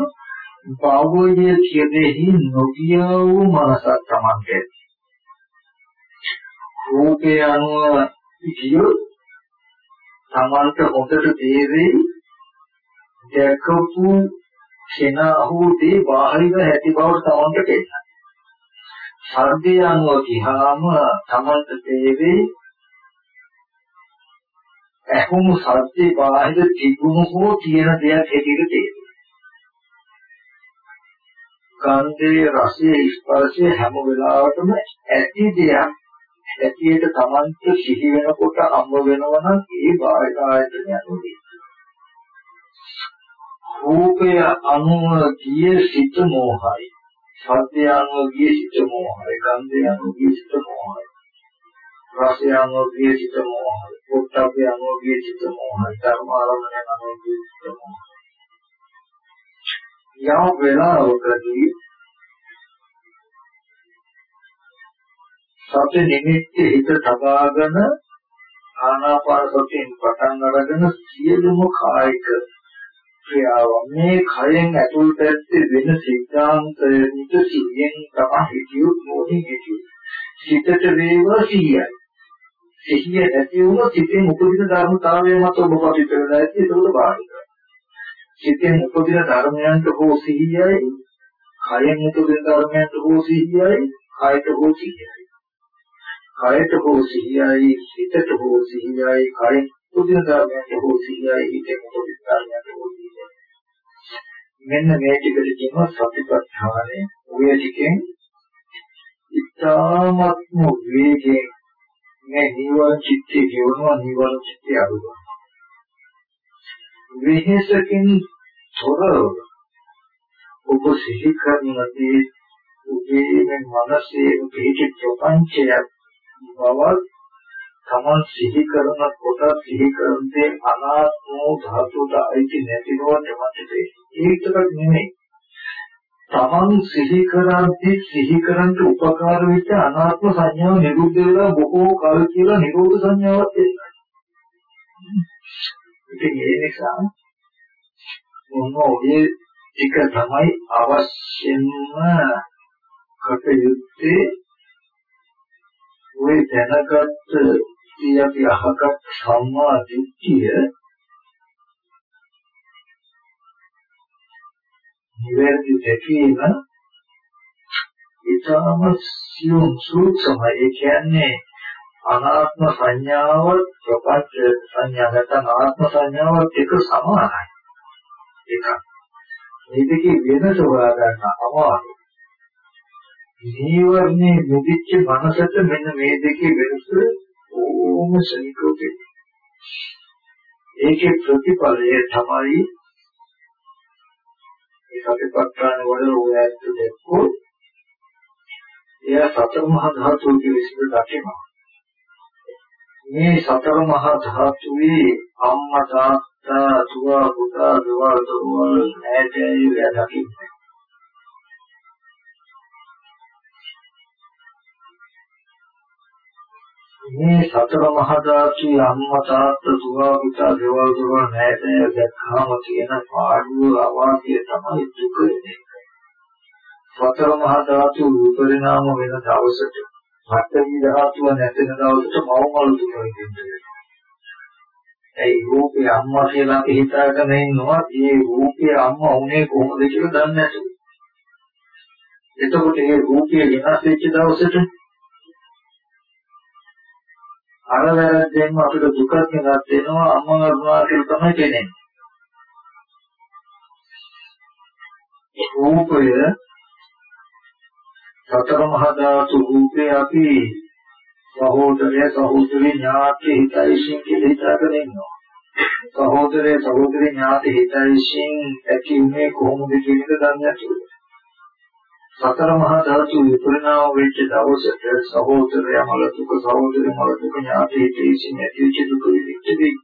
භාවෝය කියදෙහි නොගිය වූ මනසක් තමන්ට ඇති. රූපේ අනුව කියොත් තමන්ට හොඳට තේරෙයි දැකපු කෙනා හෝ දේ බාහිර ඇති බවට තමන්ට පේනවා. ශබ්දය අනුව ගියාම තමන්ට තේරෙයි ඇහුණු සත්‍ය බාහිර තිබුණු හෝ තියෙන දෙයක් හැටියට තේරෙනවා. ගන්ධයේ රසයේ ස්පර්ශයේ හැම වෙලාවටම ඇති දෙයක් ඇතියට තමන්ට සිහි වෙනකොට අම්ම වෙනවා නම් ඒ බාහිර ආයතනය නෙවෙයි. රූපය අනුව ගිය සිත මෝහයි. සත්‍ය අනුව ගිය සිත මෝහයි. ගන්ධය අනුව ගිය සිත මෝහයි. රසය අනුව ගිය සිත මෝහයි. පොට්ටබ්බය අනුව ගිය සිත මෝහයි. ධර්මාරමණය අනුව ගිය සිත මෝහයි. යම් වෙලාවකදී සති නිමිති හිත තබාගෙන ආනාපාන සතියෙන් පටන් අරගෙන සියලුම කායික ක්‍රියාවන් මේ කයෙන් ඇතුල් පැත්තේ වෙන සිද්ධාන්තයට සිහියෙන් තමයි හිතියොත් මොනින් හිතියොත් සිතට වේවා සිහියයි. සිහිය නැති වුණොත් සිතෙන් උපදින ධර්මතාවය මත ඔබ කටයුතු කරලා ඇති. ඒක බාහිරයි සිතෙන් උපදින ධර්මයන්ට හෝ සිහියයි. කයෙන් උපදින ධර්මයන්ට හෝ සිහියයි. කායට හෝ සිහියයි. කයට හෝ සිහියයි. හිතට හෝ සිහියයි. කයෙන් උපදින ධර්මයන්ට හෝ සිහියයි. හිතේ උපදින ධර්මයන්ට හෝ සිහියයි මෙන්න මේ ටිකට කියනවා සතිපට්ඨානය ඔය ටිකෙන් ඉතාමත්ම වේගයෙන් මේ නිවන චිත්තය කියනවා නිවන චිත්තය අනුගමනය වෙහෙසකින් තොරව ඔබ සිහි කරනදී ඔබේ මනසේ පිහිටි ප්‍රපංචයක් බවත් තමන් සිහි කරන කොට සිහි කරන්නේ අනාත්ම ධාතුට අයිති නැතිවට මතකයි ඒකක් නෙමෙයි. තමන් සිහි කරන්නේ සිහි කරන්ට උපකාර වෙච්ච අනාත්ම සංඥාව නිරුද්ධ වෙලා බොහෝ කල කියලා නිරෝධ සංඥාවක් එනවා ඉතින් ඒ නිසා මොන ඔය එක තමයි අවශ්‍යම කටයුත්තේ. ওই දැනගත් අපි අහකට සම්මා දිට්ඨිය නිවැරදි දැකීම ඊටම සියුම් සූක්ෂමයි ඒ කියන්නේ අනාත්ම සංඥාව ප්‍රපංච සංඥා නැත්නම් ආත්ම සංඥාවත් එක සමානයි. එකක් මේ දෙකේ වෙනස හොයා ගන්න අමාරුයි. නීවරණේ මුදිච්ච මනසට මෙන්න මේ දෙකේ වෙනස ඕම සනිකෝකේ ඒකේ ප්‍රතිඵලය තමයි ඒ සතිපට්ඨාන වල ඔයත් දැක්කොත් එයා සතර මහා ධාතුන්ගේ විශ්ව දකිනවා. මේ සතර මහා ධාතුවේ අම්මා තාත්තා දුව පුතා දවල් දරුවල් නැදැයි දකින්නේ මේ සතර මහා ධාතුවේ අම්මා තාත්තා දුව පුතා දේවල් දරුවල් නැහැ දැක්කාම තියෙන පාඩුව අවාසිය තමයි දුක වෙන්නේ. සතර මහා ධාතු විපරිණාම වෙන දවසට පඨවි ධාතුව නැතින දවසට මවමල් දුක වෙන්නේ. ඒ රූපේ අම්මා කියලා අපි හිතාගෙන ඉන්නවා ඒ රූපේ අම්මා උනේ කොහොමද කියලා දන්නේ නැතුව. එතකොට ඒ රූපය වෙනස් වෙච්ච දවසට අර වැරද්දෙන්ම අපිට දුකක් ගෙනත් දෙනවා අම්මා මරුණා කියලා තමයි කියන්නේ. රූපය සතර මහා ධාතු රූපේ අපි සහෝදරය සහෝදරි ඥාති හිතයිසින් කියලා හිතාගෙන ඉන්නවා. සහෝදරය සහෝදරි ඥාති හිතයිසින් ඇති උනේ කොහොමද කියන එක දන්නේ නැතුව. සතර මහා ධාතු විපරිණාම වෙච්ච දවසට සහෝදරයා මල දුක සහෝදරය මල දුක ඥාති තේසින් ඇතිවෙච්ච දුක විදිහටදී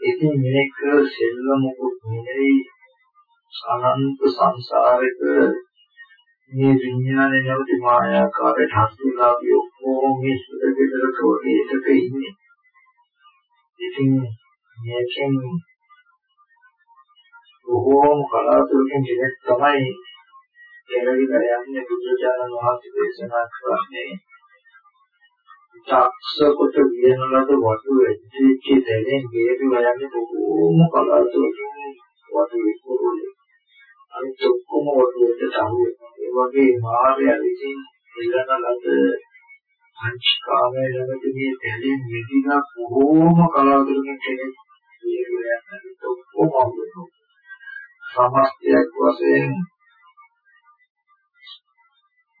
ඉතින් මේක සෙල්ලමුකුත් නෙවෙයි අනන්ත සංසාරෙක මේ විඥානේ නැවති මායාකාරයට හස්තුලාගේ ඔක්කොම මේ සුද දෙදරක වගේ එකක ඉන්නේ. ඉතින් මේකෙන් බොහෝම කලාතුරකින් දෙයක් තමයි ගැලවිලා යන්නේ බුදුචානන් වහන්සේ දේශනා කරන්නේ. චක්ෂ කොට වියන ලද වතු වෙච්ච දෙයෙන් ගේරිලා යන්නේ බොහෝම කලාතුරකින් වතු විකුරුනේ. අනිත් ඔක්කොම වතුවට සමුවේ. ඒ වගේ මාර්ය විසින් ඉලන ලද පංචකාමයේ ළඟදී දෙලින් මිදිනා බොහෝම කලාතුරකින් කෙනෙක් ගේරිලා යන්නේ ඔක්කොම වතුවට. සමස්තයක් වශයෙන්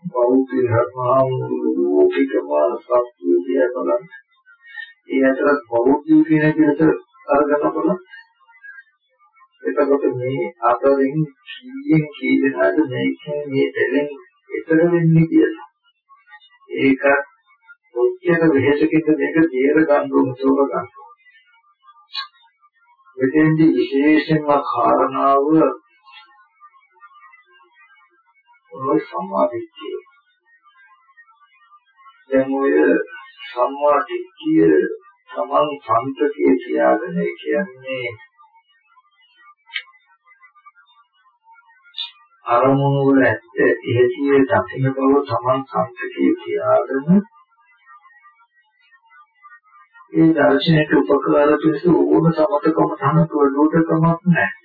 බෞද්ධ ධර්මානුකූලිකව සත්‍ය කියා බලන්න. ඒ අතර බෞද්ධ කියන එකට අරගෙන බලන්න. එතකොට මේ අතරින් කීයෙන් කී දෙනාද මේකෙන් මේ දෙලෙන් ඉතර වෙන්නේ කියලා. ඒක ඔච්චර වෙහෙසකින්ද මේක දියර ගන්න ඕන තෝර ගන්න. මෙතෙන්දි විශේෂයෙන්ම කාරණාව ඔය සම්මාදිට්ඨිය. දැන් ඔය සම්මාදිට්ඨිය සමන් සම්පතිය කියාගෙන කියන්නේ අරමුණු වල ඇත්ත එහෙතිය දකින්න බව සමන් සම්පතිය කියාගෙන ඒ දර්ශනයට උපකාර පිණිස ඕන සමතකම තනතුර දුටකමක් නැහැ.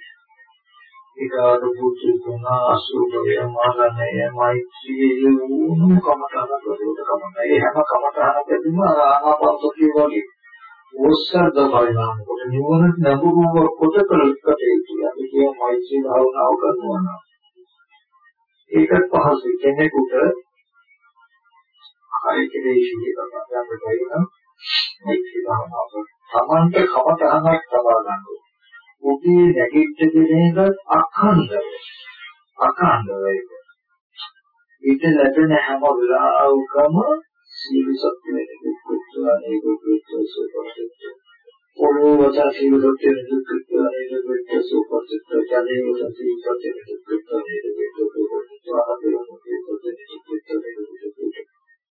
ඊගාට පුදුතුන අසුභය මානනය මෛත්‍රිය ඕනම කමතන ප්‍රදෝෂකම නැහැ. හැම කමතනකදීම ආනාපානසතිය වගේ ඕස්සද්ද පරිණාම කොට නිවන නබුරුව කොට කළකට ඒ කිය මෛත්‍රී භාවනාව කරනවා නම් ඒකත් පහසු කෙනෙකුට කාය කෙරේ සිහිය කරගන්න බැරි මෛත්‍රී භාවනාව තමන්ට කමතහනක් තබා ගන්න ඔබේ නැගිට දෙනකත් අඛණ්ඩව. අඛණ්ඩවයි. ඊට ලැබෙන හැම වෙලාවකම සීල සත්‍යයට දුක්ඛලා නේකෝපිතෝ සෝපසිතෝ පොළොවට සීල සත්‍යයට දුක්ඛලා නේකෝපිතෝ සෝපසිතෝ ජනේව සීල සත්‍යයට දුක්ඛලා නේකෝපිතෝ සෝපසිතෝ ආදීනෝ සීල සත්‍යයට දුක්ඛලා නේකෝපිතෝ